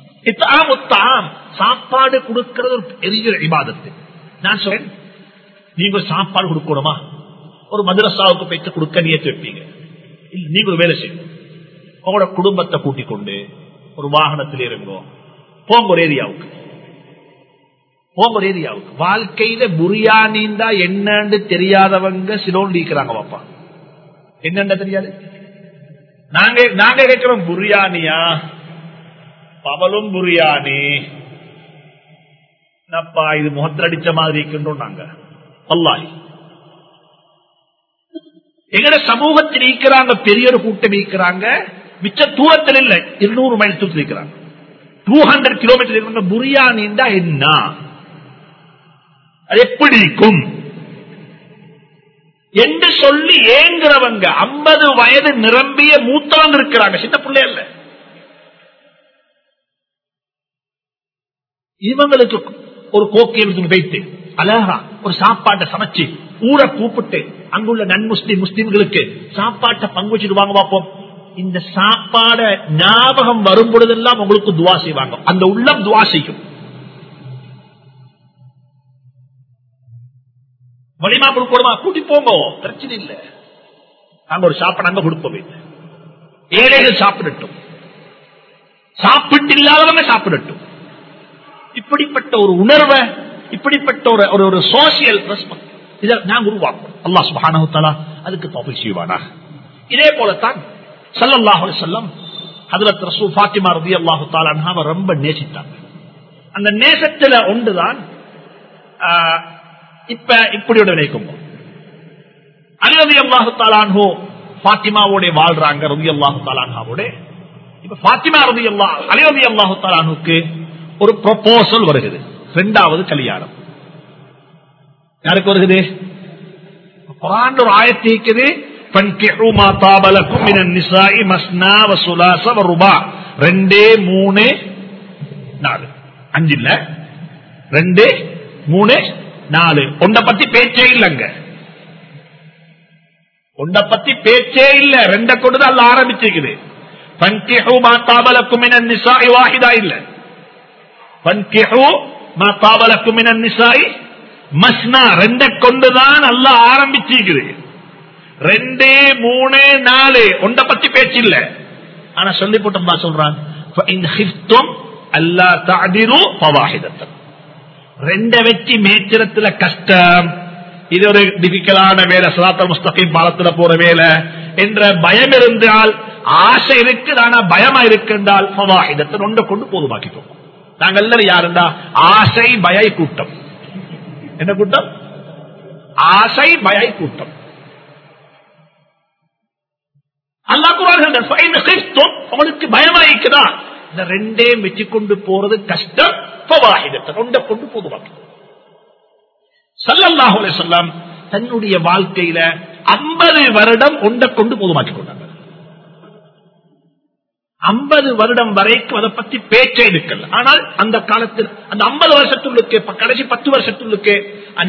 சாப்பாடு கொடுக்கிறது ஒரு பெரிய விவாதத்து நான் சொல்றேன் நீங்க சாப்பாடு கொடுக்கணுமா? ஒரு மதுரசாவுக்கு போயிட்டு கொடுக்க நியத்து வைப்பீங்க. நீங்க ஒரு வேலை செய்யணும். உங்களோட குடும்பத்தை கூட்டிக் கொண்டு ஒரு வாகனத்தில் இறங்குவோம். போங்க ஒரு ஏரியாவுக்கு. போங்க ஒரு ஏரியாவுக்கு. வாழ்க்கையில புரியாணிந்தா என்னன்னு தெரியாதவங்க சிலோன் நீக்கிறாங்க பாப்பா என்னன்னு தெரியாது? நாங்க நாங்க கேட்கிறோம் புரியாணியா? பவலும் புரியாணி என்னப்பா இது முகத்தில் அடிச்ச மாதிரி இருக்கின்றோம் நாங்க. பல்லாய் எங்கட சமூகத்தில் இருக்கிறாங்க பெரிய ஒரு கூட்டம் இருக்கிறாங்க மிச்ச தூரத்தில் இல்ல இருநூறு மைல் தூரத்தில் இருக்கிறாங்க. டூ ஹண்ட்ரட் கிலோமீட்டர் இருக்கிறாங்க புரியாணிண்டா என்ன? அது எப்படி இருக்கும்? என்று சொல்லி ஏங்குறவங்க ஐம்பது வயது நிரம்பிய மூத்தான் இருக்கிறாங்க சின்ன பிள்ளை இல்ல இவங்களுக்கு ஒரு கோக்கியம் வைத்து அழகா ஒரு சாப்பாட்டை சமைச்சு ஊரை கூப்பிட்டு அங்குள்ள நன் முஸ்லிம் முஸ்லிம்களுக்கு சாப்பாட்டை பங்கு வச்சுட்டு வாங்க பார்ப்போம். இந்த சாப்பாட ஞாபகம் வரும் பொழுதெல்லாம் உங்களுக்கு துவா செய்வாங்க. அந்த உள்ளம் துவா செய்யும். வலிமா கொடுக்கணுமா? கூட்டி போங்க. பிரச்சனை இல்லை. நாங்க ஒரு சாப்பாடு அங்க கொடுப்போம் ஏழைகள் சாப்பிடட்டும். சாப்பிட்டு இல்லாதவங்க சாப்பிடட்டும். இப்படிப்பட்ட ஒரு உணர்வை இப்படிப்பட்ட ஒரு ஒரு ஒரு சோசியல் ரெஸ்பெக்ட் இதை நான் உருவாக்கும் அல்லாஹ் சுப்ஹானஹு அதுக்கு தோப்பை செய்வானா இதே போலத்தான் ஸல்லல்லாஹு செல்லம் அதுல ஹஜ்ரத் ரசூல் ஃபாத்திமா ரலியல்லாஹு தஆலா அன்ஹாவை ரொம்ப நேசித்தாங்க. அந்த நேசத்துல ஒன்றுதான் ஆஹ், இப்ப இப்படியோட நினைக்கும் அலி ரவி அல்லாஹு தாலான்ஹோ பாத்திமாவோட வாழ்றாங்க ரவி அல்லாஹு தாலான்ஹாவோட இப்ப பாத்திமா ரவி அல்லா அலி ரவி அல்லாஹு தாலானுக்கு ஒரு ப்ரொபோசல் வருகிறது. இரண்டாவது கல்யாணம். யாருக்கு வருகிறது? ஒரு ஆயத்து இருக்குது ரெண்டே மூணு நாலு. அஞ்சு இல்ல. ரெண்டு மூணு நாலு. ஒன்றை பத்தி பேச்சே இல்லைங்க. ஒன்றை பத்தி பேச்சே இல்ல. ரெண்டை கொண்டு அல்ல ஆரம்பிச்சிருக்குது. பன்கிஹு மாத்தாபலக்கும் நிசா வாஹிதா இல்லை. ரெண்ட கொண்டுதான் அல்ல ஆரம்பிச்சிருக்குது ரெண்டே மூணு நாலு ஒன்றை பத்தி பேச்சு இல்ல ஆனா சொல்லி போட்டோம்னா சொல்றான் அல்லா தாதிரு பவாஹிதத்தன் ரெண்ட வச்சு மேய்ச்சலத்துல கஷ்டம் இது ஒரு டிபிக்கலான வேலை சலாத்தல் முஸ்தகிம் பாலத்துல போற வேலை என்ற பயம் இருந்தால் ஆசை இருக்குது ஆனா பயமா இருக்கின்றால் பவாஹிதத்தன் ஒன்றை கொண்டு போதுமாக்கிக்கோங்க நாங்கள் எல்லாரும் யாருண்டா ஆசை பய கூட்டம். என்ன கூட்டம்? ஆசை பய கூட்டம். அல்லாஹ் குர்ஆன் அவனுக்கு "ஃபைன் இந்த ரெண்டே வச்சு கொண்டு போறது கஷ்டம் ஒன்றை கொண்டு போதுமாக்கி சல்லல்லாஹு அலைஹி தன்னுடைய வாழ்க்கையில 50 வருடம் ஒன்றை கொண்டு போதுமாக்கி கொண்டாங்க 50 வருடம் வரைக்கும் அதை பத்தி பேச்சே இருக்கல ஆனால் அந்த காலத்தில் அந்த 50 வருஷத்துள்ளுக்கு கடைசி பத்து வருஷத்துள்ளுக்கு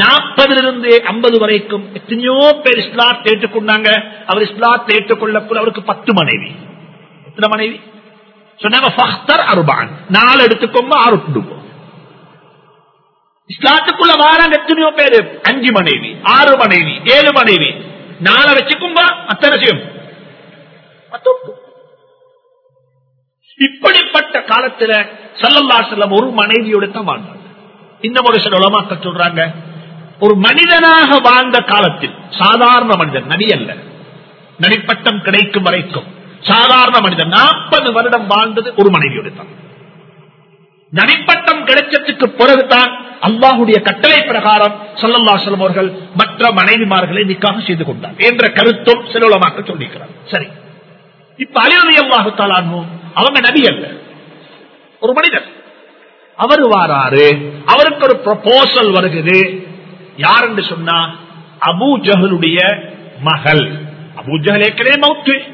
நாற்பதிலிருந்து ஐம்பது வரைக்கும் எத்தனையோ பேர் இஸ்லாத் ஏற்றுக்கொண்டாங்க. அவர் இஸ்லாத் ஏற்றுக்கொள்ளக்குள்ள அவருக்கு பத்து மனைவி. எத்தனை மனைவி? சொன்னாங்க அருபான். நாலு எடுத்துக்கோங்க ஆறு விட்டுடுவோம் இஸ்லாத்துக்குள்ள வாராங்க எத்தனையோ பேரு? அஞ்சு மனைவி ஆறு மனைவி ஏழு மனைவி. நாளை வச்சுக்கும்பா அத்தனை செய்யும். பத்து. இப்படிப்பட்ட காலத்துல சல்லல்லா செல்லம் ஒரு மனைவியோட தான் வாழ்ந்தாங்க. இன்னும் ஒரு சில சொல்றாங்க ஒரு மனிதனாக வாழ்ந்த காலத்தில் சாதாரண மனிதன் நடி அல்ல. நடிப்பட்டம் கிடைக்கும் வரைக்கும் சாதாரண மனிதன் நாற்பது வருடம் வாழ்ந்தது ஒரு மனைவியோட தான். நடிப்பட்டம் கிடைச்சதுக்கு பிறகுதான் அல்லாஹுடைய கட்டளை பிரகாரம் சல்லல்லாசலம் அவர்கள் மற்ற மனைவிமார்களை நிக்காக செய்து கொண்டார் என்ற கருத்தும் சில சொல்லிக்கிறார் சரி. இப்ப அலிரதி அல்லாஹு தாலானு அவங்க நபி அல்ல. ஒரு மனிதர். அவர் வாராரு. அவருக்கு ஒரு ப்ரொபோசல் வருகிறது. யாருன்னு சொன்னா? அபூ ஜஹலுடைய மகள். அபூ ஜஹல் ஏற்கனவே மவுத்து.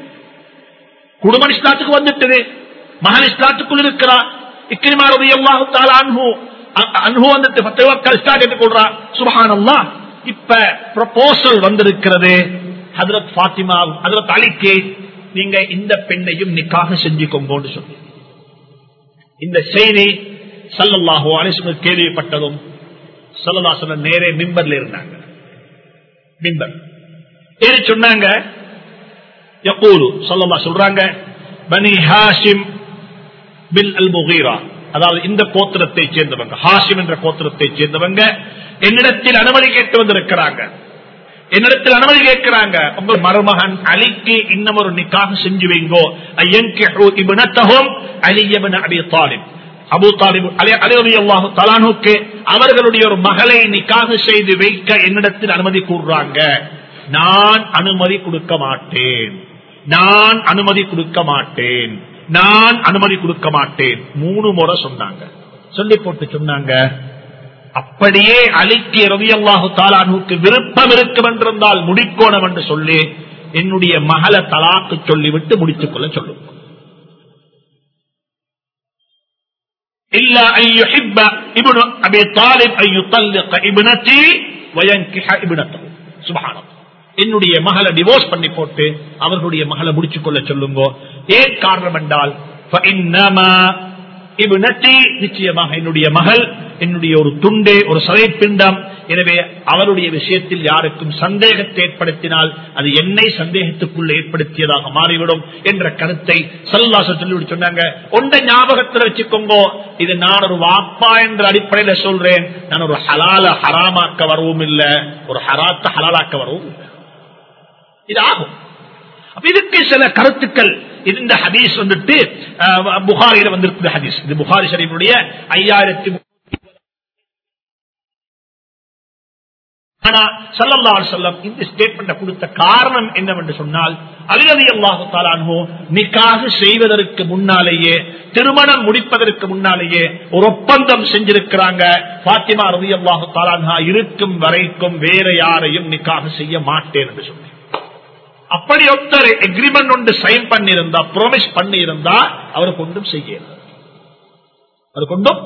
குடும்பம் இஸ்லாத்துக்கு வந்துட்டது. மகன் இஸ்லாத்துக்குள் இருக்கிறார் இக்கிரிமா அல்லாஹு தாலா அன்ஹு அ- அன்ஹு வந்துட்டு பத்து மக்கள் இஸ்லாத் ஏற்றுக்கொள்றா சுபஹானல்லாஹ். இப்ப ப்ரொபோசல் வந்திருக்கிறது. ஹதரத் ஃபாத்திமா ஹதரத் அலிக்கு நீங்க இந்த பெண்ணையும் நிக்காக செஞ்சுக்கோங்கன்னு சொல்லி. இந்த செய்தி சல்லல்லாஹு அலிஸ்மு கேள்விப்பட்டதும் சல்லல்லாசன நேரே மிம்பர்ல இருந்தாங்க. மிம்பர். ஏறி சொன்னாங்க? எப்போது சல்லல்லா சொல்றாங்க பனி ஹாஷிம் பில் அல் முகீரா. அதாவது இந்த கோத்திரத்தை சேர்ந்தவங்க ஹாஷிம் என்ற கோத்திரத்தை சேர்ந்தவங்க என்னிடத்தில் அனுமதி கேட்டு வந்திருக்கிறாங்க. என்னிடத்தில் அனுமதி கேட்கிறாங்க. உங்க மருமகன் அலிக்கு இன்னும் ஒரு நிக்காக செஞ்சு வைங்கோ ஐயன்கிஹு இப்னத்தஹும் Abi Talib. Abu Talib Ali Ali அவர்களுடைய ஒரு மகளை நிக்காக செய்து வைக்க என்னிடத்தில் அனுமதி கூறுறாங்க. நான் அனுமதி கொடுக்க மாட்டேன். நான் அனுமதி கொடுக்க மாட்டேன். நான் அனுமதி கொடுக்க மாட்டேன். மூணு முறை சொன்னாங்க. சொல்லி போட்டு சொன்னாங்க. அப்படியே அழிக்கிய ரவி அல்லாஹு தாலானுக்கு விருப்பம் இருக்கும் என்றிருந்தால் முடிக்கோணம் என்று சொல்லி என்னுடைய மகள தலாக்கு சொல்லிவிட்டு முடித்துக் கொள்ள சொல்லும். என்னுடைய மகளை டிவோர்ஸ் பண்ணி போட்டு அவர்களுடைய மகளை முடிச்சுக் கொள்ள சொல்லுங்க. ஏன் காரணம் என்றால் இவ் நட்டி நிச்சயமாக என்னுடைய மகள் என்னுடைய ஒரு துண்டே ஒரு சதைப்பிண்டம். எனவே அவருடைய விஷயத்தில் யாருக்கும் சந்தேகத்தை ஏற்படுத்தினால் அது என்னை சந்தேகத்துக்குள்ள ஏற்படுத்தியதாக மாறிவிடும் என்ற கருத்தை சல்லாச சொல்லி சொன்னாங்க. ஒன்றை ஞாபகத்தில் வச்சுக்கோங்கோ. இது நான் ஒரு வாப்பா என்ற அடிப்படையில சொல்றேன். நான் ஒரு ஹலால ஹராமாக்க வரவும் இல்லை. ஒரு ஹராத்த ஹலாலாக்க வரவும் இது ஆகும் இதுக்கு சில கருத்துக்கள். இந்த ஹதீஸ் வந்துட்டு புகாரில வந்திருக்கிற ஹதீஸ். இது புகாரி ஷரீஃபுடைய ஐயாயிரத்தி ஆனா சொல்லம் இந்த ஸ்டேட்மெண்ட் கொடுத்த காரணம் என்னவென்று சொன்னால் அலிரதி அல்லாஹு தாலானோ நிக்காக செய்வதற்கு முன்னாலேயே திருமணம் முடிப்பதற்கு முன்னாலேயே ஒரு ஒப்பந்தம் செஞ்சிருக்கிறாங்க. பாத்திமா ரதி அல்லாஹு தாலான்ஹா இருக்கும் வரைக்கும் வேற யாரையும் நிக்காக செய்ய மாட்டேன் என்று சொன்னேன். அப்படி ஒருத்தர் எக்ரிமெண்ட் ஒன்று சைன் பண்ணியிருந்தா ப்ரோமிஸ் பண்ணியிருந்தா அவருக்கு ஒன்றும் செய்யல. அவருக்கு ஒன்றும்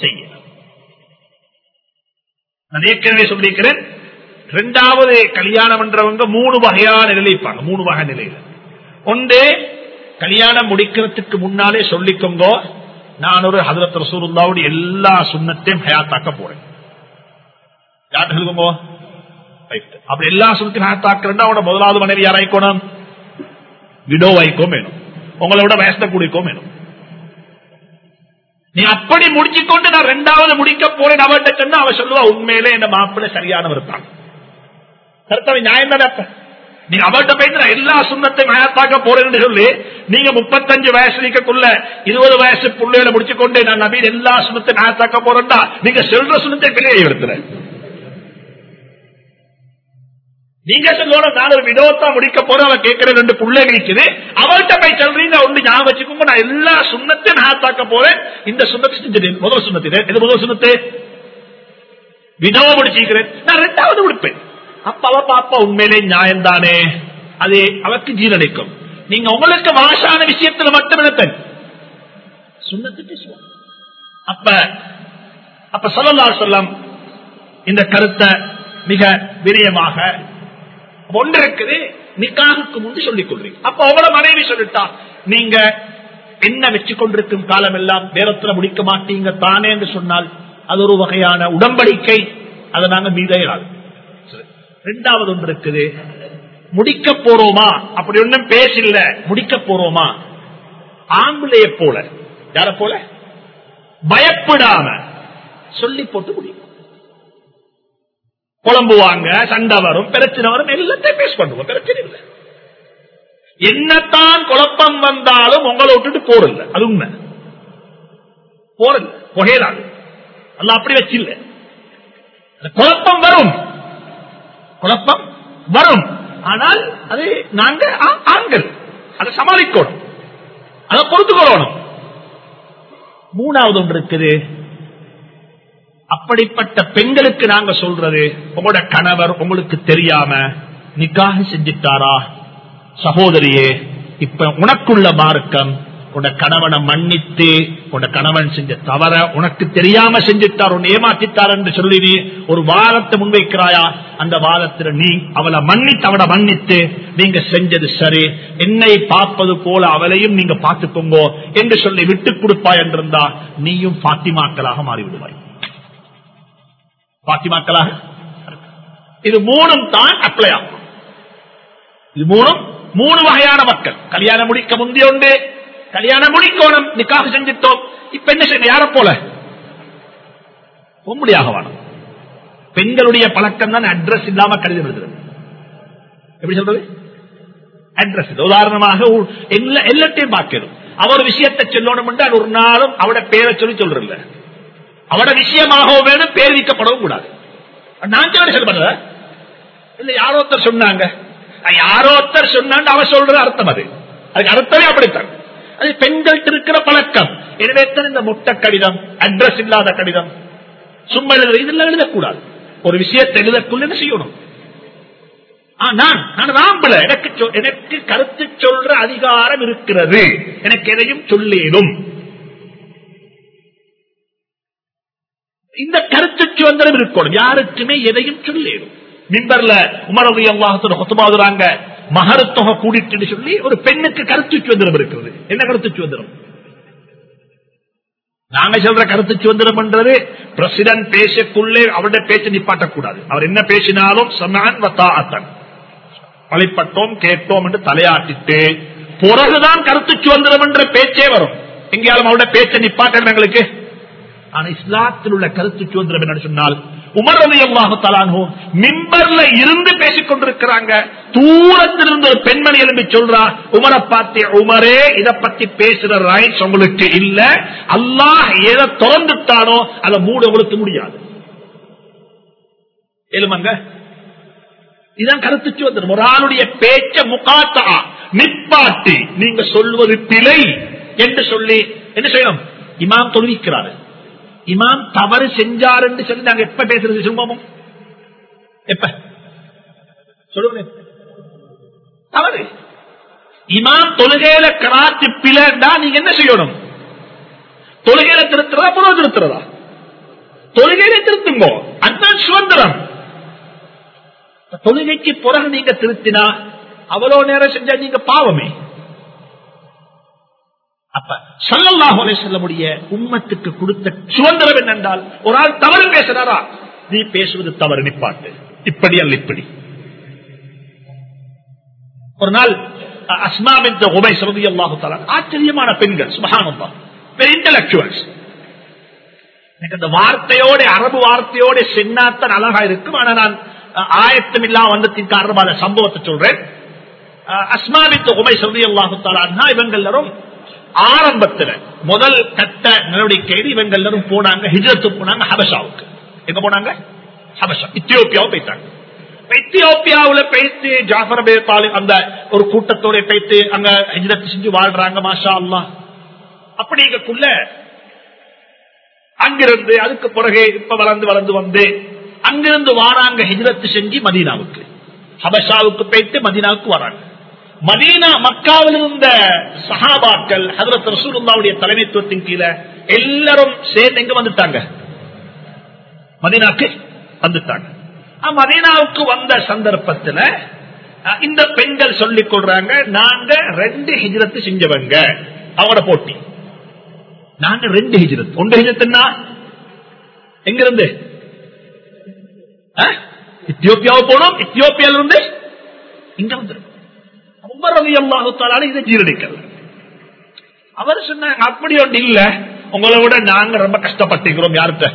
செய்யல. நான் ஏற்கனவே சொல்லியிருக்கிறேன் இரண்டாவது கல்யாணம் என்றவங்க மூணு வகையான நிலைப்பாங்க மூணு வகை நிலையில. ஒன்று கல்யாணம் முடிக்கிறதுக்கு முன்னாலே சொல்லிக்கோங்க நான் ஒரு ஹதரத் ரசூலுல்லாவுடைய எல்லா சுண்ணத்தையும் ஹயாத்தாக்க போறேன். யார்கிட்ட சொல்லுங்க அப்படி எல்லா சுனத்தையும் ஹயாத்தாக்குறா அவனோட முதலாவது மனைவி யாராய்க்கோணும்? விடோ வேணும். உங்களை விட வயசுல கூடிக்கோ வேணும். நீ அப்படி முடிச்சுக்கொண்டு நான் ரெண்டாவது முடிக்க போறேன் அவர்கிட்ட சொன்னா அவ சொல்லுவா உண்மையிலே என் மாப்பிள்ள சரியானவர் தான். கருத்தவை நியாயம் தானே நீ நீங்க அவர்கிட்ட போயிட்டு நான் எல்லா சுண்ணத்தையும் மயத்தாக்க போறேன்னு சொல்லி நீங்க முப்பத்தஞ்சு வயசு நீக்கக்குள்ள இருபது வயசு புள்ளையில முடிச்சு கொண்டு நான் நபீன் எல்லா சுண்ணத்தையும் மயத்தாக்க போறேன்டா நீங்க சொல்ற சுண்ணத்தை பிள்ளையை எடுத்துறேன் நீங்க சொல்லோட நான் ஒரு விடோத்தா முடிக்க போறேன் அவன் கேட்கிற ரெண்டு புள்ளை இருக்குது அவள்கிட்ட போய் சொல்றீங்க ஒண்ணு ஞாபகம் வச்சுக்கோங்க நான் எல்லா சுண்ணத்தையும் நான் தாக்க போறேன். இந்த சுண்ணத்தை செஞ்சுட்டேன் முதல் சுண்ணத்திலே இது. முதல் சுண்ணத்து? விடோவை முடிச்சிருக்கிறேன் நான் ரெண்டாவது முடிப்பேன். அப்ப அவ பாப்பா உண்மையிலே நியாயம் தானே அது அவருக்கு ஜீரணிக்கும். நீங்க உங்களுக்கு மாசான விஷயத்துல மட்டும் நினைப்பேன். சுண்ணத்து அப்ப அப்ப சொல்லலா சொல்லம் இந்த கருத்தை மிக விரியமாக ஒன்று இருக்குது நிக்காகுக்கு முன்பு சொல்லிக் கொள்றீங்க. அப்ப அவ்வளவு மனைவி சொல்லிட்டா நீங்க என்ன வச்சு கொண்டிருக்கும் காலம் எல்லாம் நேரத்தில் முடிக்க மாட்டீங்க தானே என்று சொன்னால் அது ஒரு வகையான உடம்படிக்கை. அதை நாங்க மீதையிடாது ரெண்டாவது ஒன்று இருக்குது முடிக்க போறோமா? அப்படி ஒன்றும் பேசல முடிக்க போறோமா? ஆம்பளைய போல. யார போல? பயப்படாம. சொல்லி போட்டு முடியும் குழம்புவாங்க சண்டை வரும் பிரச்சனை வரும் எல்லாத்தையும் பேஸ் பண்ணுவோம் பிரச்சனை இல்லை. என்னத்தான் குழப்பம் வந்தாலும் உங்களை விட்டுட்டு போறல அது உண்மை. போறல புகையலாது. அல்ல அப்படி வச்சில்ல. குழப்பம் வரும். குழப்பம் வரும். ஆனால் அது நாங்க ஆண்கள். அதை சமாளிக்கணும். அதை பொறுத்துக்கொள்ளணும். மூணாவது ஒன்று இருக்குது. அப்படிப்பட்ட பெண்களுக்கு நாங்க சொல்றது உங்களோட கணவர் உங்களுக்கு தெரியாம நிக்காக செஞ்சிட்டாரா? சகோதரியே இப்ப உனக்குள்ள மார்க்கம் உன்னை கணவனை மன்னித்து உன்னை கணவன் செஞ்ச தவற உனக்கு தெரியாம செஞ்சிட்டார் உன்னை ஏமாத்திட்டார் என்று சொல்லி நீ ஒரு வாதத்தை முன்வைக்கிறாயா? அந்த வாதத்தில் நீ அவளை மன்னித்து அவளை மன்னித்து நீங்க செஞ்சது சரி என்னை பார்ப்பது போல அவளையும் நீங்க பார்த்துக்கோங்கோ என்று சொல்லி விட்டுக் கொடுப்பாய் என்றிருந்தா நீயும் பாத்திமாக்களாக மாறிவிடுவாய். பாத்திமாக்களாக இது மூணும் தான் அப்ளை ஆகும். இது மூணும் மூணு வகையான மக்கள். கல்யாணம் முடிக்க முந்தைய உண்டு. கல்யாணம் முடிக்கணும் நிக்காக செஞ்சிட்டோம். இப்ப என்ன செய்ய யார போல? பொம்முடியாக வாழும் பெண்களுடைய பழக்கம் தான் அட்ரஸ் இல்லாம கடிதம் எழுதுறது. எப்படி சொல்றது? அட்ரஸ் உதாரணமாக எல்லாத்தையும் பார்க்கணும். அவர் விஷயத்தை சொல்லணும் என்றால் ஒரு நாளும் அவட பேரை சொல்லி சொல்றதில்லை. அவட விஷயமாகவும் வேணும் பேர் வைக்கப்படவும் கூடாது நான் சொல்ல இல்ல யாரோ ஒருத்தர் சொன்னாங்க. யாரோ ஒருத்தர் சொன்னான்னு அவ சொல்றது அர்த்தம் அது. அதுக்கு அர்த்தமே அப்படித்தான். அது பெண்கள்கிட்ட இருக்கிற பழக்கம். எனவே தான் இந்த முட்டை கடிதம் அட்ரஸ் இல்லாத கடிதம்? சும்மா எழுத இதெல்லாம் எழுதக்கூடாது. ஒரு விஷயத்தை எழுதக்குள்ள செய்யணும்? நான் எனக்கு எனக்கு கருத்து சொல்ற அதிகாரம் இருக்கிறது. எனக்கு எதையும் சொல்லேனும் இந்த கருத்து சுதந்திரம் இருக்கணும். யாருக்குமே எதையும் சொல்லேனும் மின்பர்ல உமரவி அல்லாஹத்தோட கொத்துமாதுறாங்க மகரத்தொகை கூடிட்டு சொல்லி ஒரு பெண்ணுக்கு கருத்து சுதந்திரம் இருக்கிறது என்ன கருத்து சுதந்திரம் நாங்க சொல்ற கருத்து சுதந்திரம் என்றது பிரசிடன்ட் பேசக்குள்ளே அவருடைய பேச்சை நிப்பாட்டக்கூடாது. அவர் என்ன பேசினாலும் சமான் வத்தாத்தன் வழிபட்டோம் கேட்டோம் என்று தலையாட்டிட்டு பிறகுதான் கருத்து சுதந்திரம் என்ற பேச்சே வரும். எங்கேயாலும் அவருடைய பேச்சை நிப்பாட்ட எங்களுக்கு? ஆனா இஸ்லாத்தில் உள்ள கருத்து சுதந்திரம் என்னன்னு சொன்னால் தலானோ மிம்பர்ல இருந்து பேசிக் கொண்டிருக்கிறாங்க. தூரத்தில் இருந்து ஒரு பெண்மணி எழுப்பி சொல்றா உமரை பார்த்து உமரே இத பத்தி பேசுற ரைட்ஸ் உங்களுக்கு இல்ல. அல்லாஹ் எதை திறந்துட்டானோ அதை மூட உங்களுக்கு முடியாது. எழுமங்க இதுதான் கருத்து சுதந்திரம். ஒரு ஆளுடைய பேச்ச முகாத்தா நிப்பாட்டி நீங்க சொல்வது பிழை என்று சொல்லி என்ன செய்யணும்? இமாம் தொழுவிக்கிறார்கள் இமாம் தவறு செஞ்சார் என்று சொல்லி நாங்க எப்ப பேசுறது சும்பமும் எப்ப? சொல்லுங்க தவறு. இமாம் தொழுகையில கராத்து பிளண்டா நீங்க என்ன செய்யணும்? தொழுகையில திருத்துறதா புறம் திருத்துறதா? தொழுகையில திருத்துங்கோ. அதுதான் சுதந்திரம். தொழுகைக்கு பிறகு நீங்க திருத்தினா அவ்வளவு நேரம் செஞ்சா நீங்க பாவமே. அப்ப சல்லல்லாஹு செல்லமுடைய உம்மத்துக்கு கொடுத்த சுதந்திரம் என்னென்றால் ஒரு ஆள் தவறு பேசுறாரா? நீ பேசுவது தவறு நிப்பாட்டு இப்படி அல்ல இப்படி. ஒரு நாள் அஸ்மாவின் அஸ்மா உபை சரதி அல்லாஹு ஆச்சரியமான பெண்கள் சுபகானந்தா இன்டலக்சுவல்ஸ் எனக்கு அந்த வார்த்தையோட அரபு வார்த்தையோட சென்னாத்தான் அழகா இருக்கும். ஆனா நான் ஆயத்தம் இல்லா வந்தத்தின் காரணமான சம்பவத்தை சொல்றேன். அஹ், உபை சரதி அல்லாஹு தாலா இவங்க எல்லாரும் ஆரம்பத்துல முதல் கட்ட நடவடிக்கையில் இவங்க எல்லாரும் போனாங்க ஹிஜரத்து போனாங்க ஹபஷாவுக்கு. எங்க போனாங்க? ஹபஷா இத்தியோப்பியாவை போயிட்டாங்க. எத்தியோப்பியாவுல போயிட்டு ஜாஃபர் அபே அந்த ஒரு கூட்டத்தோட பேத்து அங்க ஹிஜரத் செஞ்சு வாழ்றாங்க மாஷா அல்லா அப்படிங்கக்குள்ள அங்கிருந்து அதுக்கு பிறகு இப்ப வளர்ந்து வளர்ந்து வந்து அங்கிருந்து வாராங்க ஹிஜரத்து செஞ்சு மதீனாவுக்கு. ஹபஷாவுக்கு போயிட்டு மதீனாவுக்கு வராங்க. மதீனா மக்காவில் இருந்த சஹாபாக்கள் ஹதரத் ரசூலுல்லாவுடைய தலைமைத்துவத்தின் கீழே எல்லாரும் சேர்ந்து எங்க வந்துட்டாங்க? மதீனாக்கு வந்துட்டாங்க. மதீனாவுக்கு வந்த சந்தர்ப்பத்துல இந்த பெண்கள் சொல்லிக் கொள்றாங்க நாங்க ரெண்டு ஹிஜ்ரத்து செஞ்சவங்க அவட போட்டி. நாங்க ரெண்டு ஹிஜ்ரத் ஒன்று ஹிஜ்ரத்துன்னா எங்க இருந்து அஹ்? போனோம் எத்தியோப்பியால இருந்து இங்க வந்துடும் உமர் ரவி அல்லாஹால இதை ஜீரணிக்கல. அவர் சொன்னாங்க அப்படி ஒன்று இல்ல. உங்களை விட நாங்க ரொம்ப கஷ்டப்பட்டுக்கிறோம். யார்கிட்ட?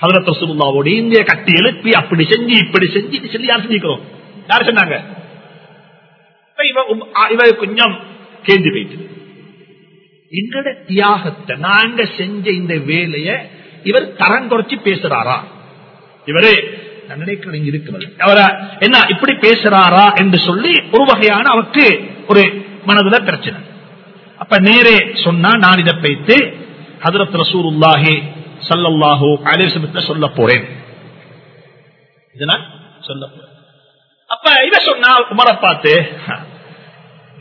ஹதரத் ரசூலுல்லாவோட இந்திய கட்டி எழுப்பி அப்படி செஞ்சு இப்படி செஞ்சு சொல்லி யார் செஞ்சுக்கிறோம்? யார் சொன்னாங்க? இவ உம், கொஞ்சம் கேள்வி போயிட்டு எங்களோட தியாகத்தை நாங்க செஞ்ச இந்த வேலைய இவர் தரம் குறைச்சு பேசுறாரா? இவரே நான் நினைக்கிறேன் இருக்கிறது. அவரா என்ன இப்படி பேசுறாரா என்று சொல்லி ஒரு வகையான அவருக்கு ஒரு மனதுல பிரச்சனை. அப்ப நேரே சொன்னா நான் இதை பைத்து ஹதரத் ரசூலுல்லாஹி ஸல்லல்லாஹு அலைஹி சொல்ல போறேன். இதை நான் சொல்ல போறேன். அப்ப இத சொன்னா உமரை பார்த்து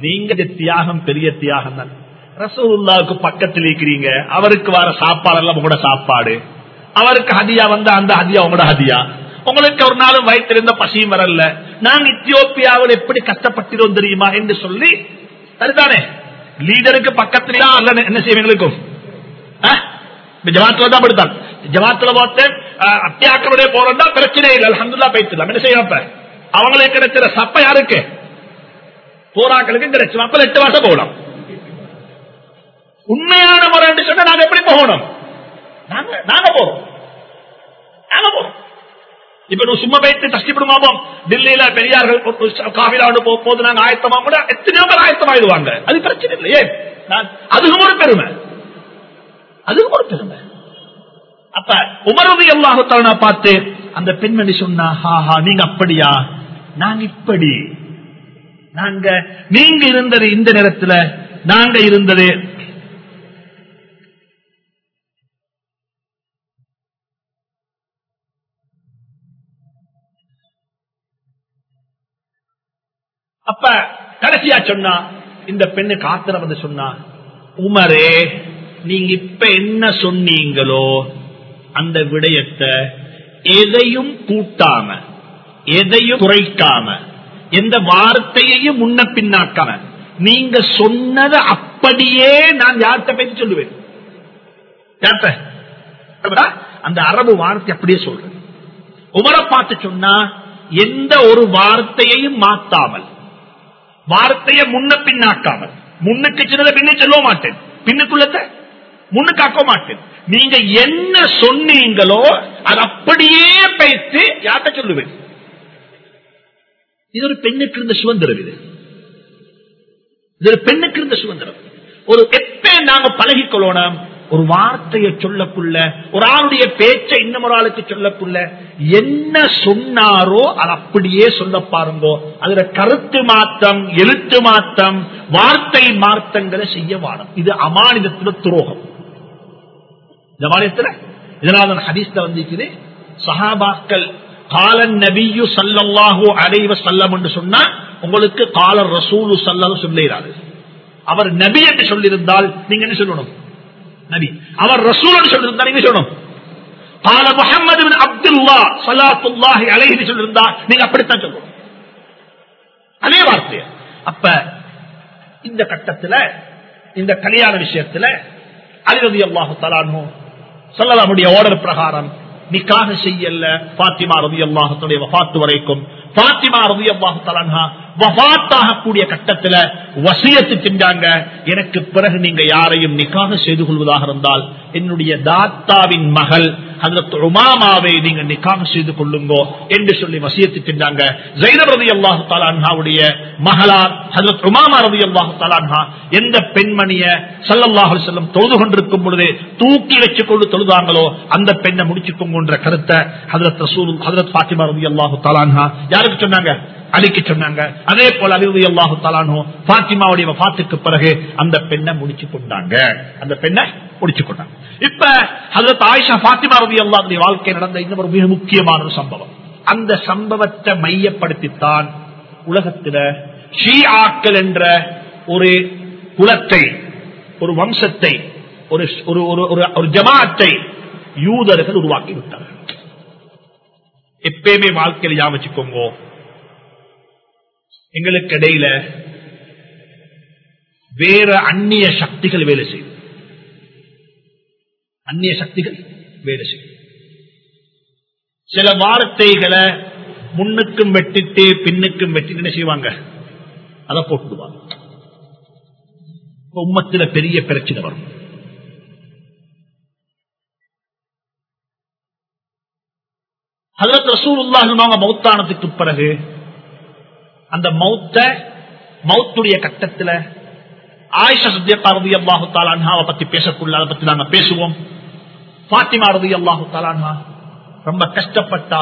நீங்க தியாகம் பெரிய தியாகம் தான். ரசூல்லாவுக்கு பக்கத்தில் இருக்கிறீங்க. அவருக்கு வர சாப்பாடு எல்லாம் உங்களோட சாப்பாடு. அவருக்கு ஹதியா வந்தா அந்த ஹதியா உங்களோட ஹதியா. உங்களுக்கு ஒரு நாளும் வயிற்றிருந்த பசியும் வரல. நான் இத்தியோப்பியாவில் எப்படி கஷ்டப்பட்டிருந்தோம் தெரியுமா என்று சொல்லி சரிதானே? லீடருக்கு பக்கத்துல அல்ல என்ன செய்வீங்களுக்கும் ஜமாத்துல தான் படுத்தான் ஜமாத்துல பார்த்தேன் அத்தியாக்கமுடைய போறோம்னா பிரச்சனை இல்லை. அலமதுல்லா போயிட்டு என்ன செய்யப்ப அவங்களுக்கு கிடைக்கிற சப்ப யாருக்கு? போராக்களுக்கு கிடைச்சோம் அப்ப எட்டு வருஷம் போகலாம். உண்மையான முறை சொன்னா நாங்க எப்படி போகணும்? நாங்க நாங்க போறோம் நாங்க போறோம் இப்ப நீ சும்மா போயிட்டு கஷ்டப்படுமாமோ டெல்லியில பெரியார்கள் காவிலாண்டு போது நாங்க ஆயத்தமா கூட எத்தனையோ பேர் ஆயத்தமாயிடுவாங்க. அது பிரச்சனை இல்லையே நான் அதுவும் ஒரு பெருமை. அதுவும் ஒரு பெருமை. அப்ப உமரது எல்லாத்தான பார்த்து அந்த பெண்மணி சொன்னா ஹாஹா நீங்க அப்படியா? நாங்க இப்படி. நாங்க நீங்க இருந்தது இந்த நேரத்துல நாங்க இருந்தது அப்ப கடைசியா சொன்னா இந்த பெண்ணு காத்திர வந்து சொன்னா உமரே நீங்க இப்ப என்ன சொன்னீங்களோ அந்த விடயத்தை எதையும் கூட்டாம எதையும் குறைக்காம எந்த வார்த்தையையும் முன்ன பின்னாக்காம நீங்க சொன்னதை அப்படியே நான் யார்கிட்ட பேசி சொல்லுவேன். அந்த அரபு வார்த்தை அப்படியே சொல்றேன். உமரை பார்த்து சொன்னா எந்த ஒரு வார்த்தையையும் மாத்தாமல் வார்த்தையை முன்ன பின்னாக்காமல் முன்னுக்கு சின்னதை பின்னே சொல்ல மாட்டேன். பின்னுக்குள்ளத முன்னுக்காக்க மாட்டேன். நீங்க என்ன சொன்னீங்களோ அது அப்படியே பேசி யார்கிட்ட சொல்லுவேன்? இது ஒரு பெண்ணுக்கு இருந்த சுதந்திரம் இது. இது ஒரு பெண்ணுக்கு இருந்த சுதந்திரம். ஒரு எப்ப நாங்க பழகிக்கொள்ளணும்? ஒரு வார்த்தையை சொல்லக்குள்ள ஒரு ஆளுடைய பேச்சை இன்னும் ஒரு ஆளுக்கு சொல்லக்குள்ள என்ன சொன்னாரோ அது அப்படியே சொல்ல பாருங்கோ. அதுல கருத்து மாற்றம் எழுத்து மாற்றம் வார்த்தை மாற்றங்களை செய்ய வாரம். இது அமானிதத்துல துரோகம். இந்த ஜமானியத்துல இதனால ஹதீஸ்ல வந்திருக்குது. சஹாபாக்கள் காலன் நபியு சல்லல்லாஹு அடைவ சல்லம் என்று சொன்னா உங்களுக்கு காலர் ரசூலு சல்லு சொல்லிடாது அவர் நபி என்று சொல்லியிருந்தால் நீங்க என்ன சொல்லணும்? நபி. அவர் ரசூல் என்று நீங்க சொல்லணும். கால முகமது அப்துல்லா சலாத்துல்லாஹி அலைஹி நீங்க அப்படித்தான் சொல்லணும். அதே வார்த்தை அப்ப இந்த கட்டத்துல இந்த கல்யாண விஷயத்துல அலிரதி அல்லாஹு தலானோ சொல்லலாமுடைய ஆர்டர் பிரகாரம் நிக்காக செய்யல பாத்திமா ரவி அல்லாஹத்துடைய பாத்து வரைக்கும். பாத்திமா ரவி அல்லாஹு தலான்ஹா வபாத்தாகக்கூடிய கட்டத்துல வசியத்து செஞ்சாங்க. எனக்கு பிறகு நீங்க யாரையும் நிக்காக செய்து கொள்வதாக இருந்தால் என்னுடைய தாத்தாவின் மகள் அந்த உமாமாவை நீங்க நிக்காக செய்து கொள்ளுங்கோ என்று சொல்லி வசியத்து செஞ்சாங்க. ஜைனப் ரவி அல்லாஹு தாலான்ஹாவுடைய மகளார் ஹசரத் உமாமா ரவி அல்லாஹு தாலான்ஹா எந்த பெண்மணிய சல்லல்லாஹு செல்லம் தொழுது கொண்டிருக்கும் பொழுது தூக்கி வச்சு கொண்டு தொழுதாங்களோ அந்த பெண்ணை முடிச்சுக்கோங்கன்ற கருத்தை ஹதரத் ரசூல் ஹதரத் பாத்திமா ரவி அல்லாஹு தாலான்ஹா யாருக்கு சொன்னாங்க? அழிக்க சொன்னாங்க. அதே போல அலிரதி அல்லாஹு தலானோ பாத்திமாவுடைய வபாத்துக்கு பிறகு அந்த பெண்ணை முடிச்சு கொண்டாங்க. அந்த பெண்ணை முடிச்சு கொண்டாங்க. இப்ப அதுல ஆயிஷா பாத்திமா ரவி அல்லாஹுடைய வாழ்க்கை நடந்த இன்னொரு மிக முக்கியமான ஒரு சம்பவம். அந்த சம்பவத்தை மையப்படுத்தித்தான் உலகத்தில ஷீஆக்கள் என்ற ஒரு குலத்தை ஒரு வம்சத்தை ஒரு ஒரு ஒரு ஒரு ஜமாத்தை யூதர்கள் உருவாக்கி விட்டார்கள் எப்பயுமே வாழ்க்கையில் ஞாபகம் வச்சுக்கோங்க. எங்களுக்கு இடையில வேற அந்நிய சக்திகள் வேலை செய்யும். அந்நிய சக்திகள் வேலை செய்யும். சில வார்த்தைகளை முன்னுக்கும் வெட்டிட்டு பின்னுக்கும் வெட்டிட்டு என்ன செய்வாங்க? அதை போட்டுடுவாங்க. உம்மத்தில பெரிய பிரச்சனை வரும். ஹதரத் ரசூலுல்லாஹ் மௌத்தானத்துக்கு பிறகு அந்த மௌத்த மௌத்துடைய கட்டத்தில் ஆயிஷா சத்தியப்பா ரவி அல்லாஹு தாலான்ஹாவை பத்தி பேசக்குள்ள அதை பத்தி நாங்க பேசுவோம். பாத்திமா ரவி அல்லாஹு தாலான்ஹா ரொம்ப கஷ்டப்பட்டா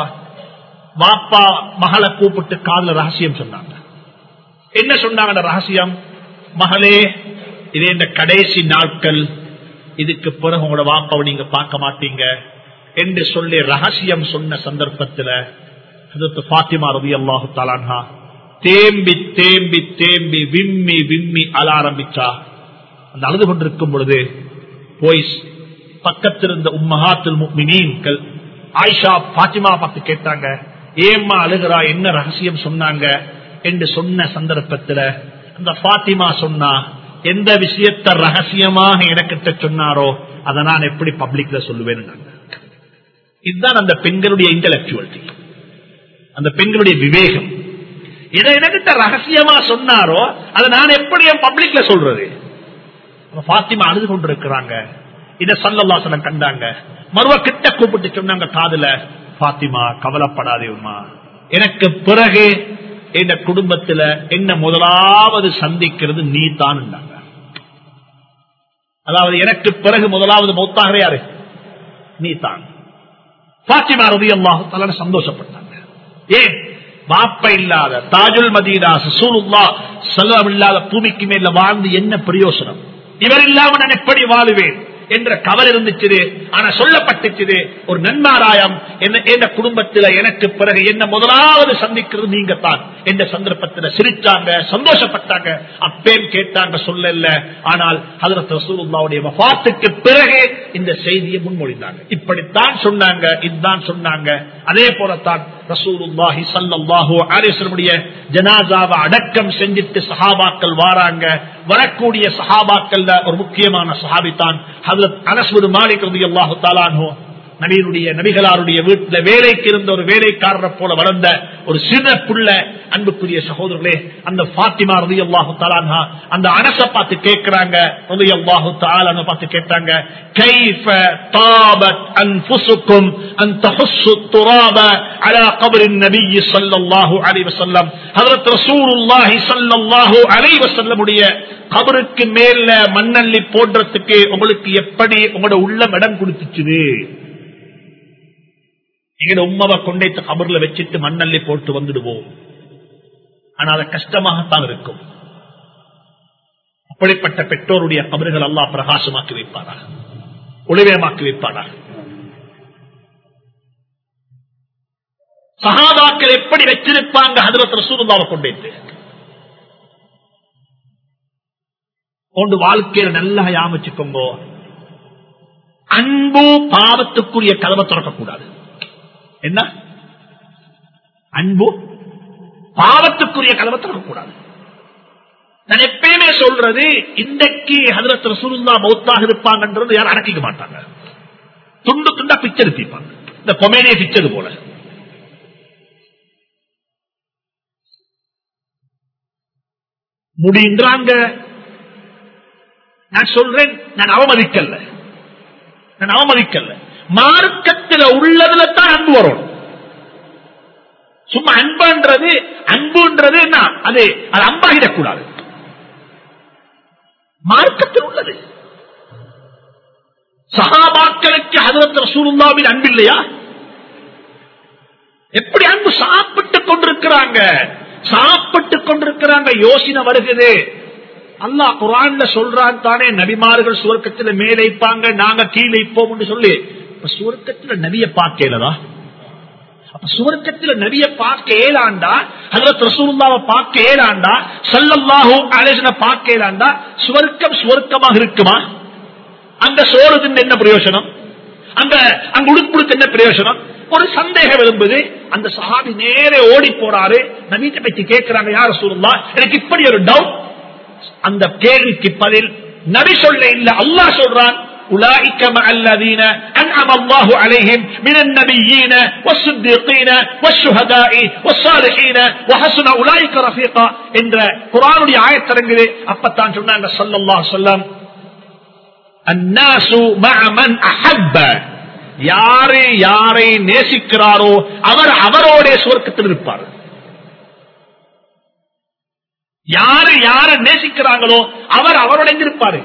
வாப்பா மகளை கூப்பிட்டு காதல ரகசியம் சொன்னாங்க. என்ன சொன்னாங்க அந்த ரகசியம்? மகளே இது இந்த கடைசி நாட்கள் இதுக்கு பிறகு உங்களோட வாப்பாவை நீங்க பார்க்க மாட்டீங்க என்று சொல்லி ரகசியம் சொன்ன சந்தர்ப்பத்தில் பாத்திமா ரவி அல்லாஹு தாலான்ஹா தேம்பி தேம்பி தேம்பி விம்மி விம்மி அழ ஆரம்பிச்சா. அந்த அழுது கொண்டிருக்கும் பொழுது போய் பக்கத்திருந்த உம்மஹாத்தில் மீன்கள் ஆயிஷா பாத்திமா பார்த்து கேட்டாங்க ஏம்மா அழுகிறா? என்ன ரகசியம்? சொன்னாங்க. என்று சொன்ன சந்தர்ப்பத்தில் அந்த பாத்திமா சொன்னா எந்த விஷயத்த ரகசியமாக எனக்கிட்ட சொன்னாரோ அதை நான் எப்படி பப்ளிக்ல சொல்லுவேன் இதுதான் அந்த பெண்களுடைய இன்டலக்சுவலிட்டி அந்த பெண்களுடைய விவேகம். இதை எனக்கிட்ட ரகசியமா சொன்னாரோ அதை நான் எப்படி என் பப்ளிக்ல சொல்றது? பாத்திமா அழுது கொண்டிருக்கிறாங்க. இத சல்லல்லாசனம் கண்டாங்க. மறுவ கிட்ட கூப்பிட்டு சொன்னாங்க காதுல பாத்திமா கவலைப்படாதே உமா எனக்கு பிறகு என் குடும்பத்துல என்ன முதலாவது சந்திக்கிறது நீ தான் அதாவது எனக்கு பிறகு முதலாவது மௌத்தாக யாரு? நீ தான் பாத்திமா ரவி அல்லாஹு சந்தோஷப்பட்டாங்க. ஏன்? வாப்ப இல்லாத தாஜுல் மதீனா சசூலுல்லா செல்லம் இல்லாத பூமிக்கு மேல வாழ்ந்து என்ன பிரயோசனம்? இவர் இல்லாமல் நான் எப்படி வாழுவேன்? என்ற கவல் இருந்துச்சு ஆனா சொல்லப்பட்டுச்சு ஒரு நன்மாராயம் என்ன குடும்பத்துல எனக்கு பிறகு என்ன முதலாவது சந்திக்கிறது நீங்க தான் என்ற சந்தர்ப்பத்தில் சிரிச்சாங்க சந்தோஷப்பட்டாங்க. அப்பேன் கேட்டாங்க சொல்லல. ஆனால் ஹதரத் ரசூலுல்லாவுடைய வபாத்துக்கு பிறகு இந்த செய்தியை முன்மொழிந்தாங்க. இப்படித்தான் சொன்னாங்க இதுதான் சொன்னாங்க. அதே போலத்தான் ரசூலுல்லாஹி சல்லாஹூ ஆரேஸ்வரனுடைய ஜனாசாவை அடக்கம் செஞ்சிட்டு சஹாபாக்கள் வாராங்க. வரக்கூடிய சஹாபாக்கள்ல ஒரு முக்கியமான சஹாபி தான் மாலிக் ரவி அல்லாஹு தாலான் நபியினுடைய நபிகளாருடைய வீட்டுல வேலைக்கு இருந்த ஒரு வேலைக்காரரை போல வளர்ந்த ஒரு சின்ன புள்ள அன்புக்குரிய சகோதரர்களே அந்த பாத்திமா ரதி அல்லாஹு தாலான்ஹா அந்த அரச பார்த்து கேட்கிறாங்க ரதி அல்லாஹு தாலான பார்த்து கேட்டாங்க கைஃப தாபத் அன்புசுக்கும் அந்த ஹுசு துராப அலா கபரின் நபி சல்லல்லாஹு அலி வசல்லம் ஹதரத் ரசூலுல்லாஹி சல்லல்லாஹு அலி வசல்லமுடைய கபருக்கு மேல மண்ணள்ளி போடுறதுக்கு உங்களுக்கு எப்படி உங்களோட உள்ளம் இடம் கொடுத்துச்சுது எங்கட உம்மவை கொண்டைத்து கபர்ல வச்சுட்டு மண்ணல்லி போட்டு வந்துடுவோம் ஆனா அது கஷ்டமாகத்தான் இருக்கும். அப்படிப்பட்ட பெற்றோருடைய கபறுகள் அல்லா பிரகாசமாக்கி வைப்பாரா ஒளிவயமாக்கி வைப்பாரா சகாதாக்கள் எப்படி வச்சிருப்பாங்க? ஹதரத் ரசூலுல்லாவை கொண்டேத்து. கொண்டு வாழ்க்கையில நல்லா யாமிச்சுக்கோங்க. அன்பு பாவத்துக்குரிய கதவை திறக்கக்கூடாது. என்ன? அன்பு பாவத்துக்குரிய கதவை திறக்கக்கூடாது நான் எப்பயுமே சொல்றது இன்றைக்கு ஹதரத் ரசூலுல்லா மௌத்தாக இருப்பாங்கன்றது யாரும் அடக்கிக்க மாட்டாங்க. துண்டு துண்டா பிச்சர் தீப்பாங்க இந்த கொமேனியை பிச்சது போல. முடின்றாங்க நான் சொல்றேன் நான் அவமதிக்கல்ல நான் அவமதிக்கல்ல மார்க்கத்தில் உள்ளதுல தான் அன்பு வரும். சும்மா அன்புன்றது அன்புன்றது என்ன? அது அது அன்பாகிடக்கூடாது மார்க்கத்தில் உள்ளது. சகாபாக்களுக்கு ஹதரத் ரசூலுல்லாவின் அன்பு இல்லையா? எப்படி அன்பு சாப்பிட்டுக் கொண்டிருக்கிறாங்க? சாப்பிட்டுக் கொண்டிருக்கிறாங்க யோசனை வருகிறது. அல்லாஹ் குரான்ல சொல்றான் தானே நபிமார்கள் சுவர்க்கத்தில் மேலைப்பாங்க நாங்க கீழே இப்போம் சொல்லி. சுவர்க்கத்துல சுவர்க்கத்தில் நபிய பார்க்கலதா அப்ப சுவர்க்கத்துல நபிய பார்க்க ஏழாண்டா ஹசரத் ரசூல்லாவை பார்க்க ஏழாண்டா சல்லல்லாஹு அலேசன பார்க்க ஏழாண்டா சுவர்க்கம் சுவர்க்கமாக இருக்குமா? அங்க சோறு என்ன பிரயோஜனம் அங்க அங்க உடுப்புடுக்கு என்ன பிரயோஜனம் ஒரு சந்தேகம் எழும்புது. அந்த சஹாபி நேரே ஓடி போறாரு. நவீன பற்றி கேட்கிறாங்க யார் சூழல்லா எனக்கு இப்படி ஒரு டவுட் அந்த கேள்விக்கு பதில் நபி சொல்ல இல்ல அல்லாஹ் சொல்றான். أولئك مع الذين أنعم الله عليهم من النبيين والصديقين والشهداء والصالحين وحسن أولئك رفيقا என்ற குரானுடைய ஆயத்தரங்குது அப்பத்தான் சொன்னாங்க ஸல்லல்லாஹு அலைஹி வஸல்லம் அன்னாசு மஅ மன் அஹப்ப யாரை யாரை நேசிக்கிறாரோ அவர் அவரோட சுவர்க்கத்தில் இருப்பார் யாரு யாரை நேசிக்கிறாங்களோ அவர் அவரோட எங்க இருப்பாரு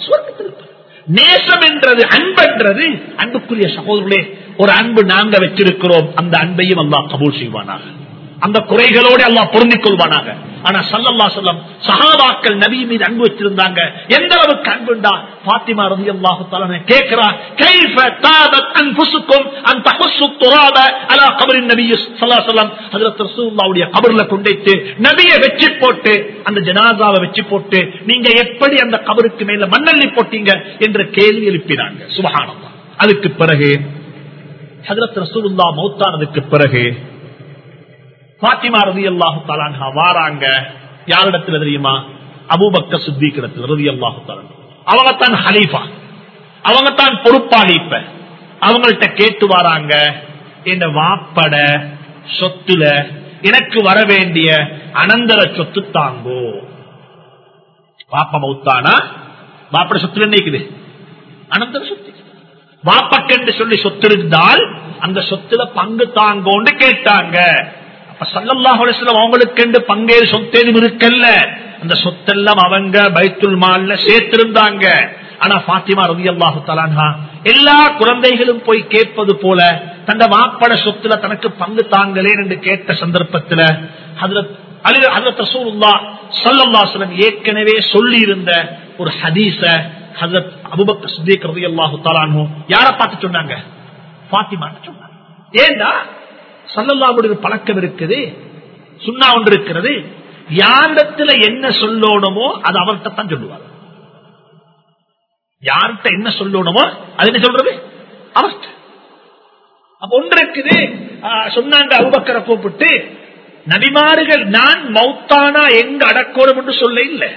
சுவர்க்கத்தில் இருப்பார் நேசம் என்றது அன்பென்றது. அன்புக்குரிய சகோதரர்களே ஒரு அன்பு நாங்க வச்சிருக்கிறோம். அந்த அன்பையும் அல்லா கபூல் செய்வானாக. அந்த குறைகளோடு எல்லாம் பொருந்திக் கொள்வானாக. ஆனா சல்லல்லா சொல்லம் சஹாபாக்கள் நபி மீது அன்பு வச்சிருந்தாங்க. எந்த அளவுக்கு அன்புண்டா பாத்திமா ரதி அல்லாஹு கேட்கிறா கைஃப தாபத் அன்புசுக்கும் அந்த தஹஸ்ஸு துராப அலா கபரின் நபி ஸல்லல்லாஹு அலைஹி வஸல்லம். ஹஜ்ரத் கபர்ல கொண்டைத்து நபியை வெச்சி போட்டு அந்த ஜனாசாவை வெச்சி போட்டு நீங்க எப்படி அந்த கபருக்கு மேல மண்ணள்ளி போட்டீங்க? என்ற கேள்வி எழுப்பினாங்க. சுபஹானல்லாஹ். அதுக்கு பிறகு ஹஜ்ரத் ரசூலுல்லாஹ் மௌத்தானதுக்கு பிறகு பாத்திமா ரதி அல்லாஹு தலான்ஹா வாராங்க. யாரிடத்துல தெரியுமா? அபூபக்க சித்திக் ரதி அல்லாஹு தாலான் அவங்க தான் ஹலீஃபா. அவங்க தான் பொறுப்பாளி இப்ப அவங்கள்ட்ட கேட்டு வராங்க. என் வாப்பட சொத்துல எனக்கு வர வேண்டிய அனந்தர சொத்து தாங்கோ. பாப்ப மௌத்தானா வாப்பட சொத்துல என்ன அனந்தர சொத்து. வாப்பக்கென்று சொல்லி சொத்து இருந்தால் அந்த சொத்துல பங்கு தாங்கோன்னு கேட்டாங்க. அவங்களுக்கு பங்கேறு சொத்தேதும் இருக்கல்ல. அந்த சொத்தெல்லாம் அவங்க பைத்துல் மால்ல சேர்த்திருந்தாங்க. ஆனா பாத்திமா ரவி அல்லாஹு தலான்ஹா எல்லா குழந்தைகளும் போய் கேட்பது போல தந்த மாப்பட சொத்துல தனக்கு பங்கு தாங்களே என்று கேட்ட சந்தர்ப்பத்தில் ஏற்கனவே சொல்லி இருந்த ஒரு ஹதீச ஹசரத் அபுபக் சுதீக் ரவி அல்லாஹு தலான்ஹோ யாரை பார்த்து சொன்னாங்க? பாத்திமா சொன்னாங்க. ஏண்டா? சல்லல்லாவுடைய பழக்கம் இருக்குது சுண்ணா ஒன்று இருக்கிறது யாரிடத்துல என்ன சொல்லணுமோ அது அவர்கிட்ட தான் சொல்லுவார். யார்கிட்ட என்ன சொல்லணுமோ அது என்ன சொல்றது? அவர்கிட்ட. அப்ப ஒன்று இருக்குது சொன்னாங்க அவுபக்கரை கூப்பிட்டு நபிமாறுகள் நான் மௌத்தானா எங்க அடக்கணும் என்று சொல்ல இல்லை.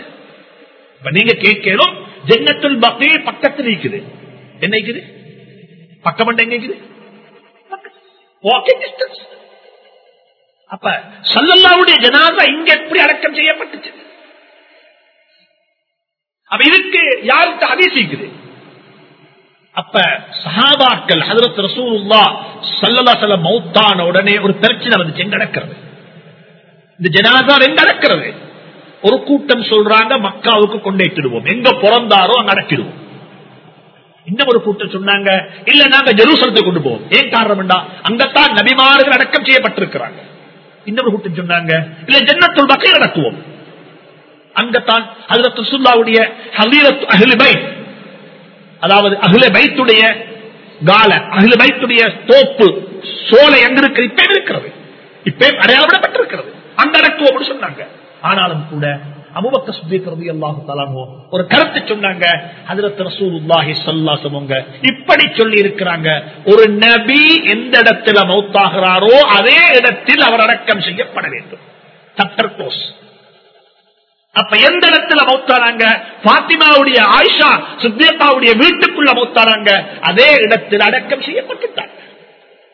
இப்ப நீங்க கேட்கணும் ஜென்னத்துல் பக்கே பக்கத்தில் இருக்குது என்ன இருக்குது பக்கம் எங்க இருக்குது வாக்கிங் டிஸ்டன்ஸ் அப்ப சல்லல்லாவுடைய ஜனாதா இங்க எப்படி அடக்கம் செய்யப்பட்டுச்சு? அப்ப இதுக்கு யாருக்கு அதிசயிக்குது அப்ப சஹாபாக்கள் ஹதரத் ரசூல்லா சல்லல்லா சல மௌத்தான உடனே ஒரு பிரச்சனை வந்துச்சு எங்க நடக்கிறது? இந்த ஜனாதா எங்க நடக்கிறது? ஒரு கூட்டம் சொல்றாங்க மக்காவுக்கு கொண்டேட்டிடுவோம் எங்க பிறந்தாரோ அங்க அடக்கிடுவோம். இன்னும் ஒரு கூட்டம் சொன்னாங்க. இல்ல நாங்க ஜெருசலத்தை கொண்டு போவோம். ஏன் காரணம் அங்கத்தான் நபிமார்கள் அடக்கம் செய்யப்பட்டிருக்கிறாங்க. இன்னொரு கூட்டம் சொன்னாங்க. இல்ல ஜென்னத்துள் மக்கள் நடத்துவோம். அங்கத்தான் அதுல சுல்லாவுடைய அகில அதாவது அகில பைத்துடைய கால அகில பைத்துடைய தோப்பு சோலை எங்க இருக்கு இப்ப இருக்கிறது இப்ப அடையாளப்பட்டிருக்கிறது. அந்த அடக்குவோம் சொன்னாங்க. ஆனாலும் கூட அபுபக்க சுத்திக்கிறது அல்லாஹு ஒரு கருத்து சொன்னாங்க. ரசூலுல்லாஹி இப்படி சொல்லி இருக்கிறாங்க. ஒரு நபி எந்த இடத்துல மௌத்தாகிறாரோ அதே இடத்தில் அவர் அடக்கம் செய்யப்பட வேண்டும். சட்டர் க்ளோஸ் அப்ப எந்த இடத்துல மௌத்தானாங்க பாத்திமாவுடைய ஆயிஷா சுத்தேப்பாவுடைய வீட்டுக்குள்ள மௌத்தானாங்க அதே இடத்தில் அடக்கம் செய்யப்பட்டுட்டாங்க.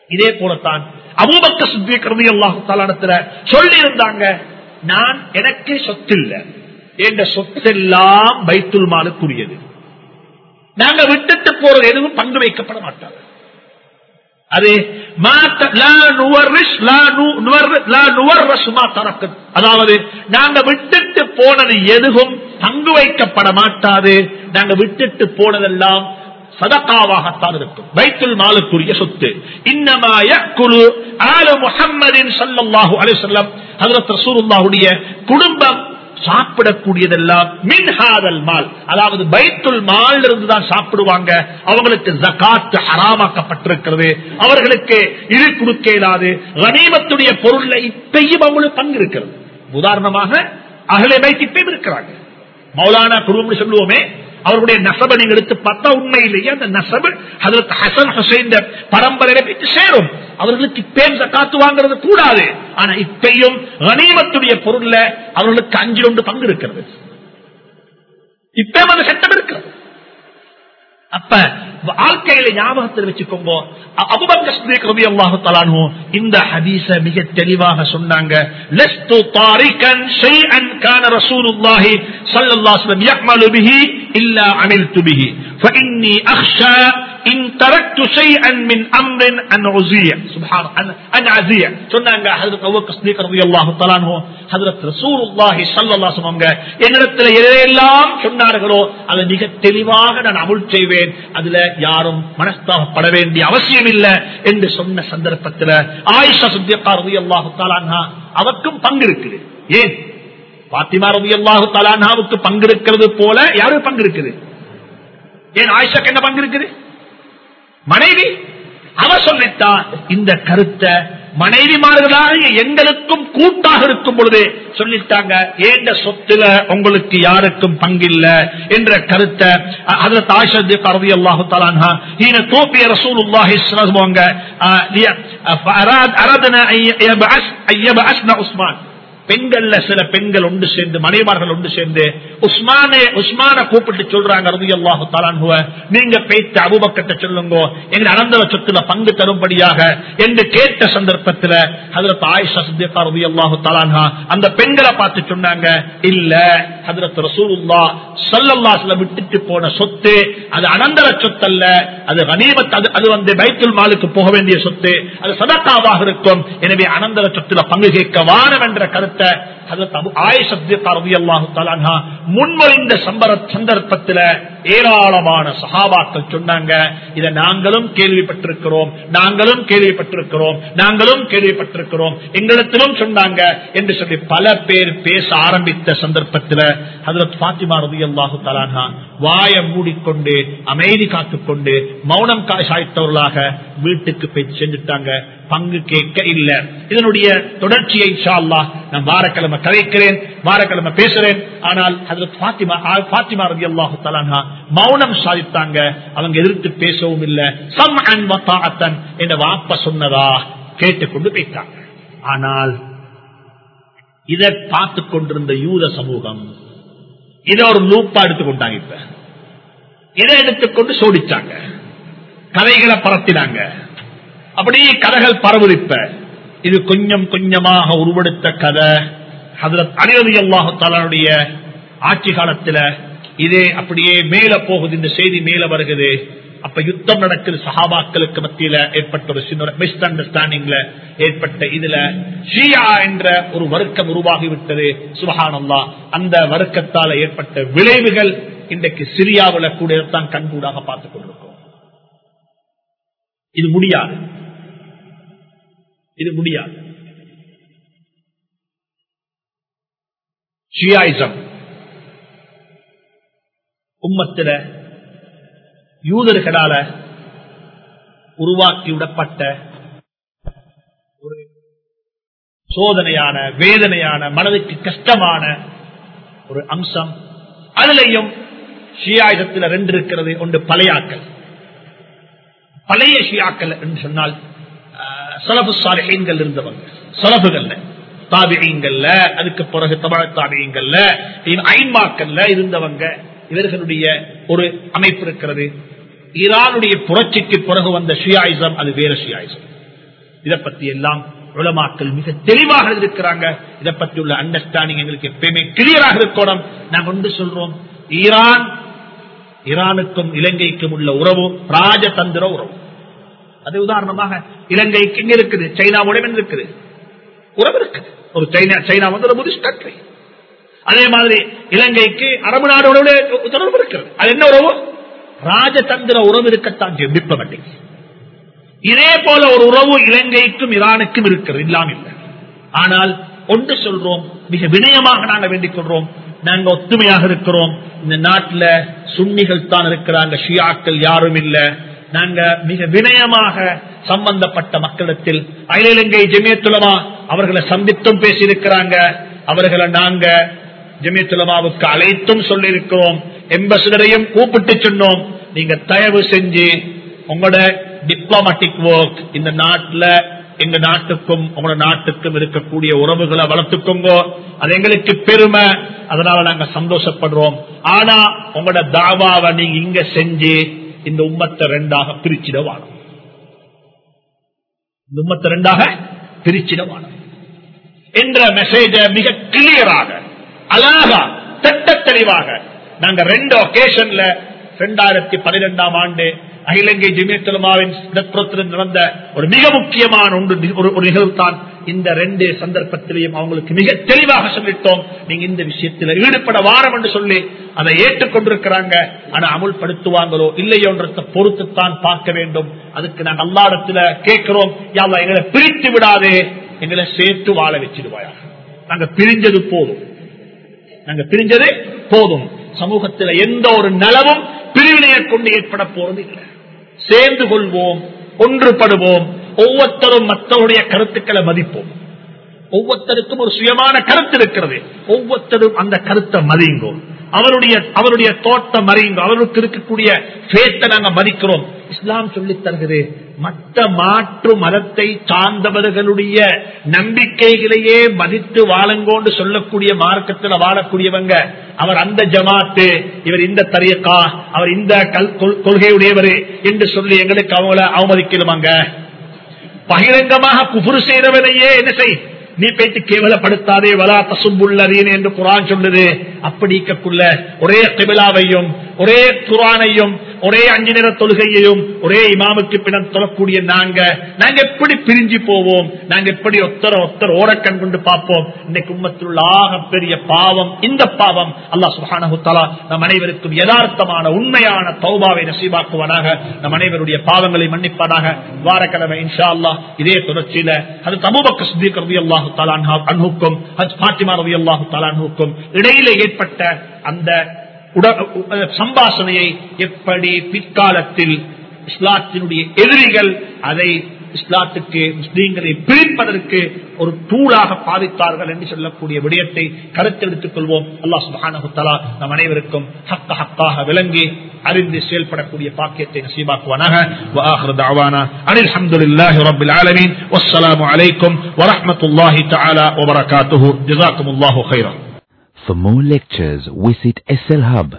இதே போலத்தான் அபூபக்க சுத்திக்கிறது அல்லாஹு தாலாடத்துல சொல்லி இருந்தாங்க நான் எனக்கு சொத்து இல்ல என்ற சொத்தெல்லாம் பைத்துல் மாலுக்குரியது. நாங்க விட்டுட்டு போறது எதுவும் பங்கு வைக்கப்பட மாட்டாங்க. அது மாத்த- லா நுவர்- லா அதாவது நாங்க விட்டுட்டு போனது எதுவும் பங்கு வைக்கப்பட மாட்டாது. நாங்க விட்டுட்டு போனதெல்லாம் சதகாவாகத்தான் இருக்கும். வைத்துல் மாலுக்குரிய சொத்து. இன்னமாய குழு ஆல முகம்மதின் சல்லாஹூ அலிசல்லம் வஸல்லம் குடும்பம் சாப்பிடக்கூடியதெல்லாம் மின்ஹாதல் மால். அதாவது பைத்துல் மால் இருந்துதான் சாப்பிடுவாங்க. அவங்களுக்கு ஜகாத் ஹராமாக்கப்பட்டிருக்கிறது. அவர்களுக்கு இது கொடுக்க இயலாது கனிமத்துடைய பொருள்ல இப்பையும் அவங்களுக்கு பங்கு இருக்கிறது உதாரணமாக அகலை வைத்திப்பையும் இப்பயும் இருக்கிறாங்க மௌலானா குடும்பம் சொல்லுவோமே அவருடைய நசபை நீங்க எடுத்து பார்த்தா உண்மையிலேயே அந்த நசபு அதற்கு ஹசன் ஹுசைன் பரம்பரையில போய் சேரும். அவர்களுக்கு இப்பேம் காத்து வாங்குறது கூடாது. ஆனா இப்பையும் கனிமத்துடைய பொருள்ல அவர்களுக்கு அஞ்சு ஒன்று பங்கு இருக்கிறது. இப்பயும் அந்த சட்டம் இருக்கிறது. அப்ப வாழ்க்கையில ஞாபகத்தில் வச்சுக்கோங்க அபுபக்கர் சித்திக் ரலியல்லாஹு தஆலா அன்ஹு இந்த ஹதீஸ மிக தெளிவாக சொன்னாங்க லஸ்து தாரிகன் ஷைஅன் இன் தரக்து ஷைஅன் மின் அம்ரின் அன் உசிய சொன்னாங்க ஹஜ்ரத் அபூபக்கர் ஸிதீக் சொன்னார்களோ அதை மிக தெளிவாக நான் அமுல் செய்வேன். அதுல யாரும் மனஸ்தாபப்பட வேண்டிய அவசியம் இல்லை என்று சொன்ன சந்தர்ப்பத்தில் ஆயிஷா சித்தியக்கா ரலியல்லாஹு தஆலாஹா அவக்கும் பங்கு இருக்குது ஏன்? பாத்திமா ரலியல்லாஹு தஆலாஹாவுக்கு பங்கு இருக்கிறது போல யாரும் பங்கு இருக்குது ஏன் ஆயிஷாக்கு என்ன பங்கு இருக்குது மனைவி அவ சொல்லிட்டா இந்த கருத்தை மனைவிமார்களாக எங்களுக்கும் கூட்டாக இருக்கும் பொழுது சொல்லிட்டாங்க ஏண்ட சொத்துல உங்களுக்கு யாருக்கும் பங்கில்ல என்ற கருத்தை அதுல அல்லாஹு சொல்லுவாங்க உஸ்மான். பெண்கள்ல சில பெண்கள் ஒன்று சேர்ந்து மனைவார்கள் ஒன்று சேர்ந்து உஸ்மானே உஸ்மான கூப்பிட்டு சொல்றாங்க ரவி அல்லாஹு தலான்ஹுவ நீங்க பேத்த அபுபக்கத்தை சொல்லுங்க எங்க அனந்தர சொத்துல பங்கு தரும்படியாக என்று கேட்ட சந்தர்ப்பத்தில் ஹதரத் ஆயிஷா சித்தியக்கா ரவி அல்லாஹு அந்த பெண்களை பார்த்து சொன்னாங்க இல்ல ஹதரத் ரசூலுல்லா சல்லல்லாஸ்ல விட்டுட்டு போன சொத்து அது அனந்தர சொத்தல்ல அது கனீமத் அது அது வந்து பைத்துல் மாலுக்கு போக வேண்டிய சொத்து அது சதக்காவாக இருக்கும் எனவே அனந்தர சொத்துல பங்கு கேட்க வானம் என்ற கருத்து முன்மொழிந்த சந்தர்ப்பத்தில் ஏராளமான சகாபாக்கள் சொன்னாங்க இதை நாங்களும் கேள்விப்பட்டிருக்கிறோம் நாங்களும் கேள்விப்பட்டிருக்கிறோம் நாங்களும் கேள்விப்பட்டிருக்கிறோம். எங்களிடத்திலும் சொன்னாங்க என்று சொல்லி பல பேர் பேச ஆரம்பித்த சந்தர்ப்பத்தில் ஹதரத் பாத்திமா ரவி அல்லாஹு தலானா வாய மூடிக்கொண்டு அமைதி காத்துக்கொண்டு மௌனம் சாய்த்தவர்களாக வீட்டுக்கு போய் செஞ்சுட்டாங்க பங்கு கேட்க இல்ல. இதனுடைய தொடர்ச்சியை நான் வாரக்கிழமை கதைக்கிறேன் வாரக்கிழமை பேசுறேன். ஆனால் அதுல பாத்திமா பாத்திமா ரவி அல்லாஹு தலானா மௌனம் சாதித்தாங்க. அவங்க எதிர்த்து பேசவும் இல்லை. சம் அண்ட் என்ற வாப்ப சொன்னதா கேட்டுக்கொண்டு போயிட்டாங்க. ஆனால் இதை பார்த்து கொண்டிருந்த யூத சமூகம் இதை ஒரு லூப்பா எடுத்துக்கொண்டாங்க இப்ப. இதை எடுத்துக்கொண்டு சோடிச்சாங்க கதைகளை பரத்தினாங்க அப்படியே கதைகள் பரவுரிப்ப இது கொஞ்சம் கொஞ்சமாக உருவெடுத்த கதை. அணிவதி அல்லாஹாலுடைய ஆட்சி காலத்தில் இதே அப்படியே மேல போகுது இந்த செய்தி மேல வருகிறது. அப்ப யுத்தம் நடக்குது சஹாபாக்களுக்கு மத்தியில ஏற்பட்ட ஒரு சின்ன மிஸ் அண்டர்ஸ்டாண்டிங்ல ஏற்பட்ட இதுல ஷியா என்ற ஒரு வருக்கம் உருவாகிவிட்டது. சுபஹானல்லா அந்த வருக்கத்தால ஏற்பட்ட விளைவுகள் இன்றைக்கு சிரியாவில் கூட தான் கண்கூடாக பார்த்துக் கொண்டிருக்கோம் இது முடியாது. இது முடியாது. ஷியாயிசம். உம்மத்தில யூதர்களால உருவாக்கி விடப்பட்ட ஒரு சோதனையான வேதனையான மனதுக்கு கஷ்டமான ஒரு அம்சம். அதுலயும் ஷியாயுதத்தில் ரெண்டு இருக்கிறது ஒன்று பழையாக்கள் பழைய ஷியாக்கள் என்று சொன்னால் சலபு சாலைகள் இருந்தவங்க. சலபுகள்ல தாபியங்கள்ல அதுக்கு பிறகு தமிழ் தாபியங்கள்ல ஐன்மாக்கள்ல இருந்தவங்க. இவர்களுடைய ஒரு அமைப்பு இருக்கிறது. ஈரானுடைய புரட்சிக்கு பிறகு வந்த ஷியாயிசம் அது வேற ஷியாயிசம். இதை பத்தி எல்லாம் உலமாக்கள் மிக தெளிவாக இருக்கிறாங்க. இதை பற்றி உள்ள அண்டர்ஸ்டாண்டிங் எங்களுக்கு எப்பயுமே கிளியராக இருக்கணும். நாங்கள் ஒன்று சொல்றோம் ஈரான் ஈரானுக்கும் இலங்கைக்கும் உள்ள உறவு ராஜதந்திர உறவு. அது உதாரணமாக இலங்கைக்கு இங்க இருக்குது சைனாவுடன் இருக்குது. உறவு இருக்குது. ஒரு சைனா சைனா வந்து ஒரு புதிஸ்ட் கண்ட்ரி அதே மாதிரி இலங்கைக்கு அரபு நாடு தொடர்பு இருக்கிறது. அது என்ன உறவு? ராஜதந்திர உறவு இருக்கத்தான் செய்யும். டிப்ளமேட்டிக் இதே போல ஒரு உறவு இலங்கைக்கும் ஈரானுக்கும் இருக்கிறது. இல்லாம இல்லை. ஆனால் ஒன்று சொல்றோம். மிக வினயமாக நாங்க வேண்டிக் கொள்றோம். நாங்க ஒத்துமையாக இருக்கிறோம். இந்த நாட்டில் சுன்னிகள் தான் இருக்கிறாங்க. ஷியாக்கள் யாரும் இல்லை. நாங்க மிக வினயமாக சம்பந்தப்பட்ட மக்களிடத்தில் அகில இலங்கை ஜெமியத்துலமா அவர்களை சந்தித்தும் பேசியிருக்கிறாங்க. அவர்களை நாங்க ஜெமியத்துலமாவுக்கு அழைத்தும் சொல்லியிருக்கிறோம். எம்பசிடரையும் கூப்பிட்டு சொன்னோம். நீங்க தயவு செஞ்சு உங்களோட டிப்ளமேட்டிக் ஒர்க் இந்த நாட்டுல எங்க நாட்டுக்கும் உங்களோட நாட்டுக்கும் இருக்கக்கூடிய உறவுகளை வளர்த்துக்கோங்க. அது எங்களுக்கு பெருமை. அதனால நாங்க சந்தோஷப்படுறோம். ஆனா உங்களோட தாவாவை நீங்க இங்க செஞ்சு இந்த உம்மத்தை ரெண்டாக பிரிச்சிடவான இந்த உம்மத்தை ரெண்டாக பிரிச்சிடவான என்ற மெசேஜ மிக கிளியராக அழகா திட்ட தெளிவாக நாங்க ரெண்டு ஒகேஷன்ல இரண்டாயிரத்தி பனிரெண்டாம் ஆண்டு அகிலங்கை ஜிமித்துலமாவின் இடப்புறத்தில் நடந்த ஒரு மிக முக்கியமான ஒன்று ஒரு நிகழ்வு தான் இந்த ரெண்டு சந்தர்ப்பத்திலையும் அவங்களுக்கு மிக தெளிவாக சொல்லிட்டோம். நீங்க இந்த விஷயத்தில் ஈடுபட வாரம் என்று சொல்லி அதை ஏற்றுக்கொண்டிருக்கிறாங்க. ஆனா அமுல்படுத்துவாங்களோ இல்லையோன்றத பொறுத்துத்தான் பார்க்க வேண்டும். அதுக்கு நாங்கள் அல்லாடத்துல கேட்கிறோம். யாவா எங்களை பிரித்து விடாதே. எங்களை சேர்த்து வாழ வச்சிருவாயா நாங்க பிரிஞ்சது போதும். நாங்க பிரிஞ்சது போதும். சமூகத்தில் எந்த ஒரு நலவும் பிரிவினையை கொண்டு ஏற்பட போறது இல்லை. சேர்ந்து கொள்வோம் ஒன்றுபடுவோம் ஒவ்வொருத்தரும் மற்றவருடைய கருத்துக்களை மதிப்போம். ஒவ்வொருத்தருக்கும் ஒரு சுயமான கருத்து இருக்கிறது. ஒவ்வொருத்தரும் அந்த கருத்தை மதியுங்கோ. அவருடைய அவருடைய தோட்டம் அறியுங்க அவருக்கு இருக்கக்கூடிய பேத்தை நாங்க மதிக்கிறோம். இஸ்லாம் சொல்லித் தருகிறது மற்ற மாற்று மதத்தை சார்ந்தவர்களுடைய நம்பிக்கைகளையே மதித்து வாழங்கோண்டு சொல்லக்கூடிய மார்க்கத்தில் வாழக்கூடியவங்க அவர் அந்த ஜமாத்து இவர் இந்த தரியக்கா அவர் இந்த கொள்கையுடையவர் என்று சொல்லி எங்களுக்கு அவங்கள அவமதிக்கணுமாங்க? பகிரங்கமாக குபுரு செய்தவனையே என்ன செய்? நீ பேச்சு கேவலப்படுத்தாதே வலா தசும்புள்ளதீன் என்று குரான் சொல்லுது. அப்படிக்கக்குள்ள ஒரே திபிலாவையும் ஒரே குரானையும் ஒரே அஞ்சு நிற தொழுகையையும் ஒரே இமாமுக்கு பின்னர் தொழக்கூடிய நாங்க நாங்க எப்படி பிரிஞ்சு போவோம்? நாங்க எப்படி ஒத்தர ஒத்தர் ஓரக்கண் கொண்டு பார்ப்போம்? இன்னைக்கு உம்மத்தில் பெரிய பாவம் இந்த பாவம் அல்லா சுஹானஹுத்தலா நம் அனைவருக்கும் யதார்த்தமான உண்மையான தௌபாவை நசீபாக்குவனாக. நம் அனைவருடைய பாவங்களை மன்னிப்பானாக. வாரக்கிழமை இன்ஷா அல்லா இதே தொடர்ச்சியில அது தமுபக்க சுத்தீக் ரவி அல்லாஹு அன்ஹுக்கும் ஹஜ் பாத்திமா ரவி அல்லாஹு அன்ஹுக்கும் இடையிலே ஏற்பட்ட அந்த சம்பாசனையை எப்படி பிற்காலத்தில் இஸ்லாத்தினுடைய எதிரிகள் அதை இஸ்லாத்துக்கு முஸ்லீம்களை பிரிப்பதற்கு ஒரு தூளாக பாதித்தார்கள் என்று சொல்லக்கூடிய விடயத்தை கருத்தெடுத்துக் கொள்வோம். அல்லா சுபானகுத்தலா நம் அனைவருக்கும் ஹக்க ஹக்காக விளங்கி அறிந்து செயல்படக்கூடிய பாக்கியத்தை நசீபாக்குவானாக. அனில் அஹமதுல்லாஹி ரபில் ஆலமீன். வஸ்ஸலாமு அலைக்கும் வரஹ்மத்துல்லாஹி தஆலா ஜிசாக்கும் அல்லாஹு For more lectures, visit SL Hub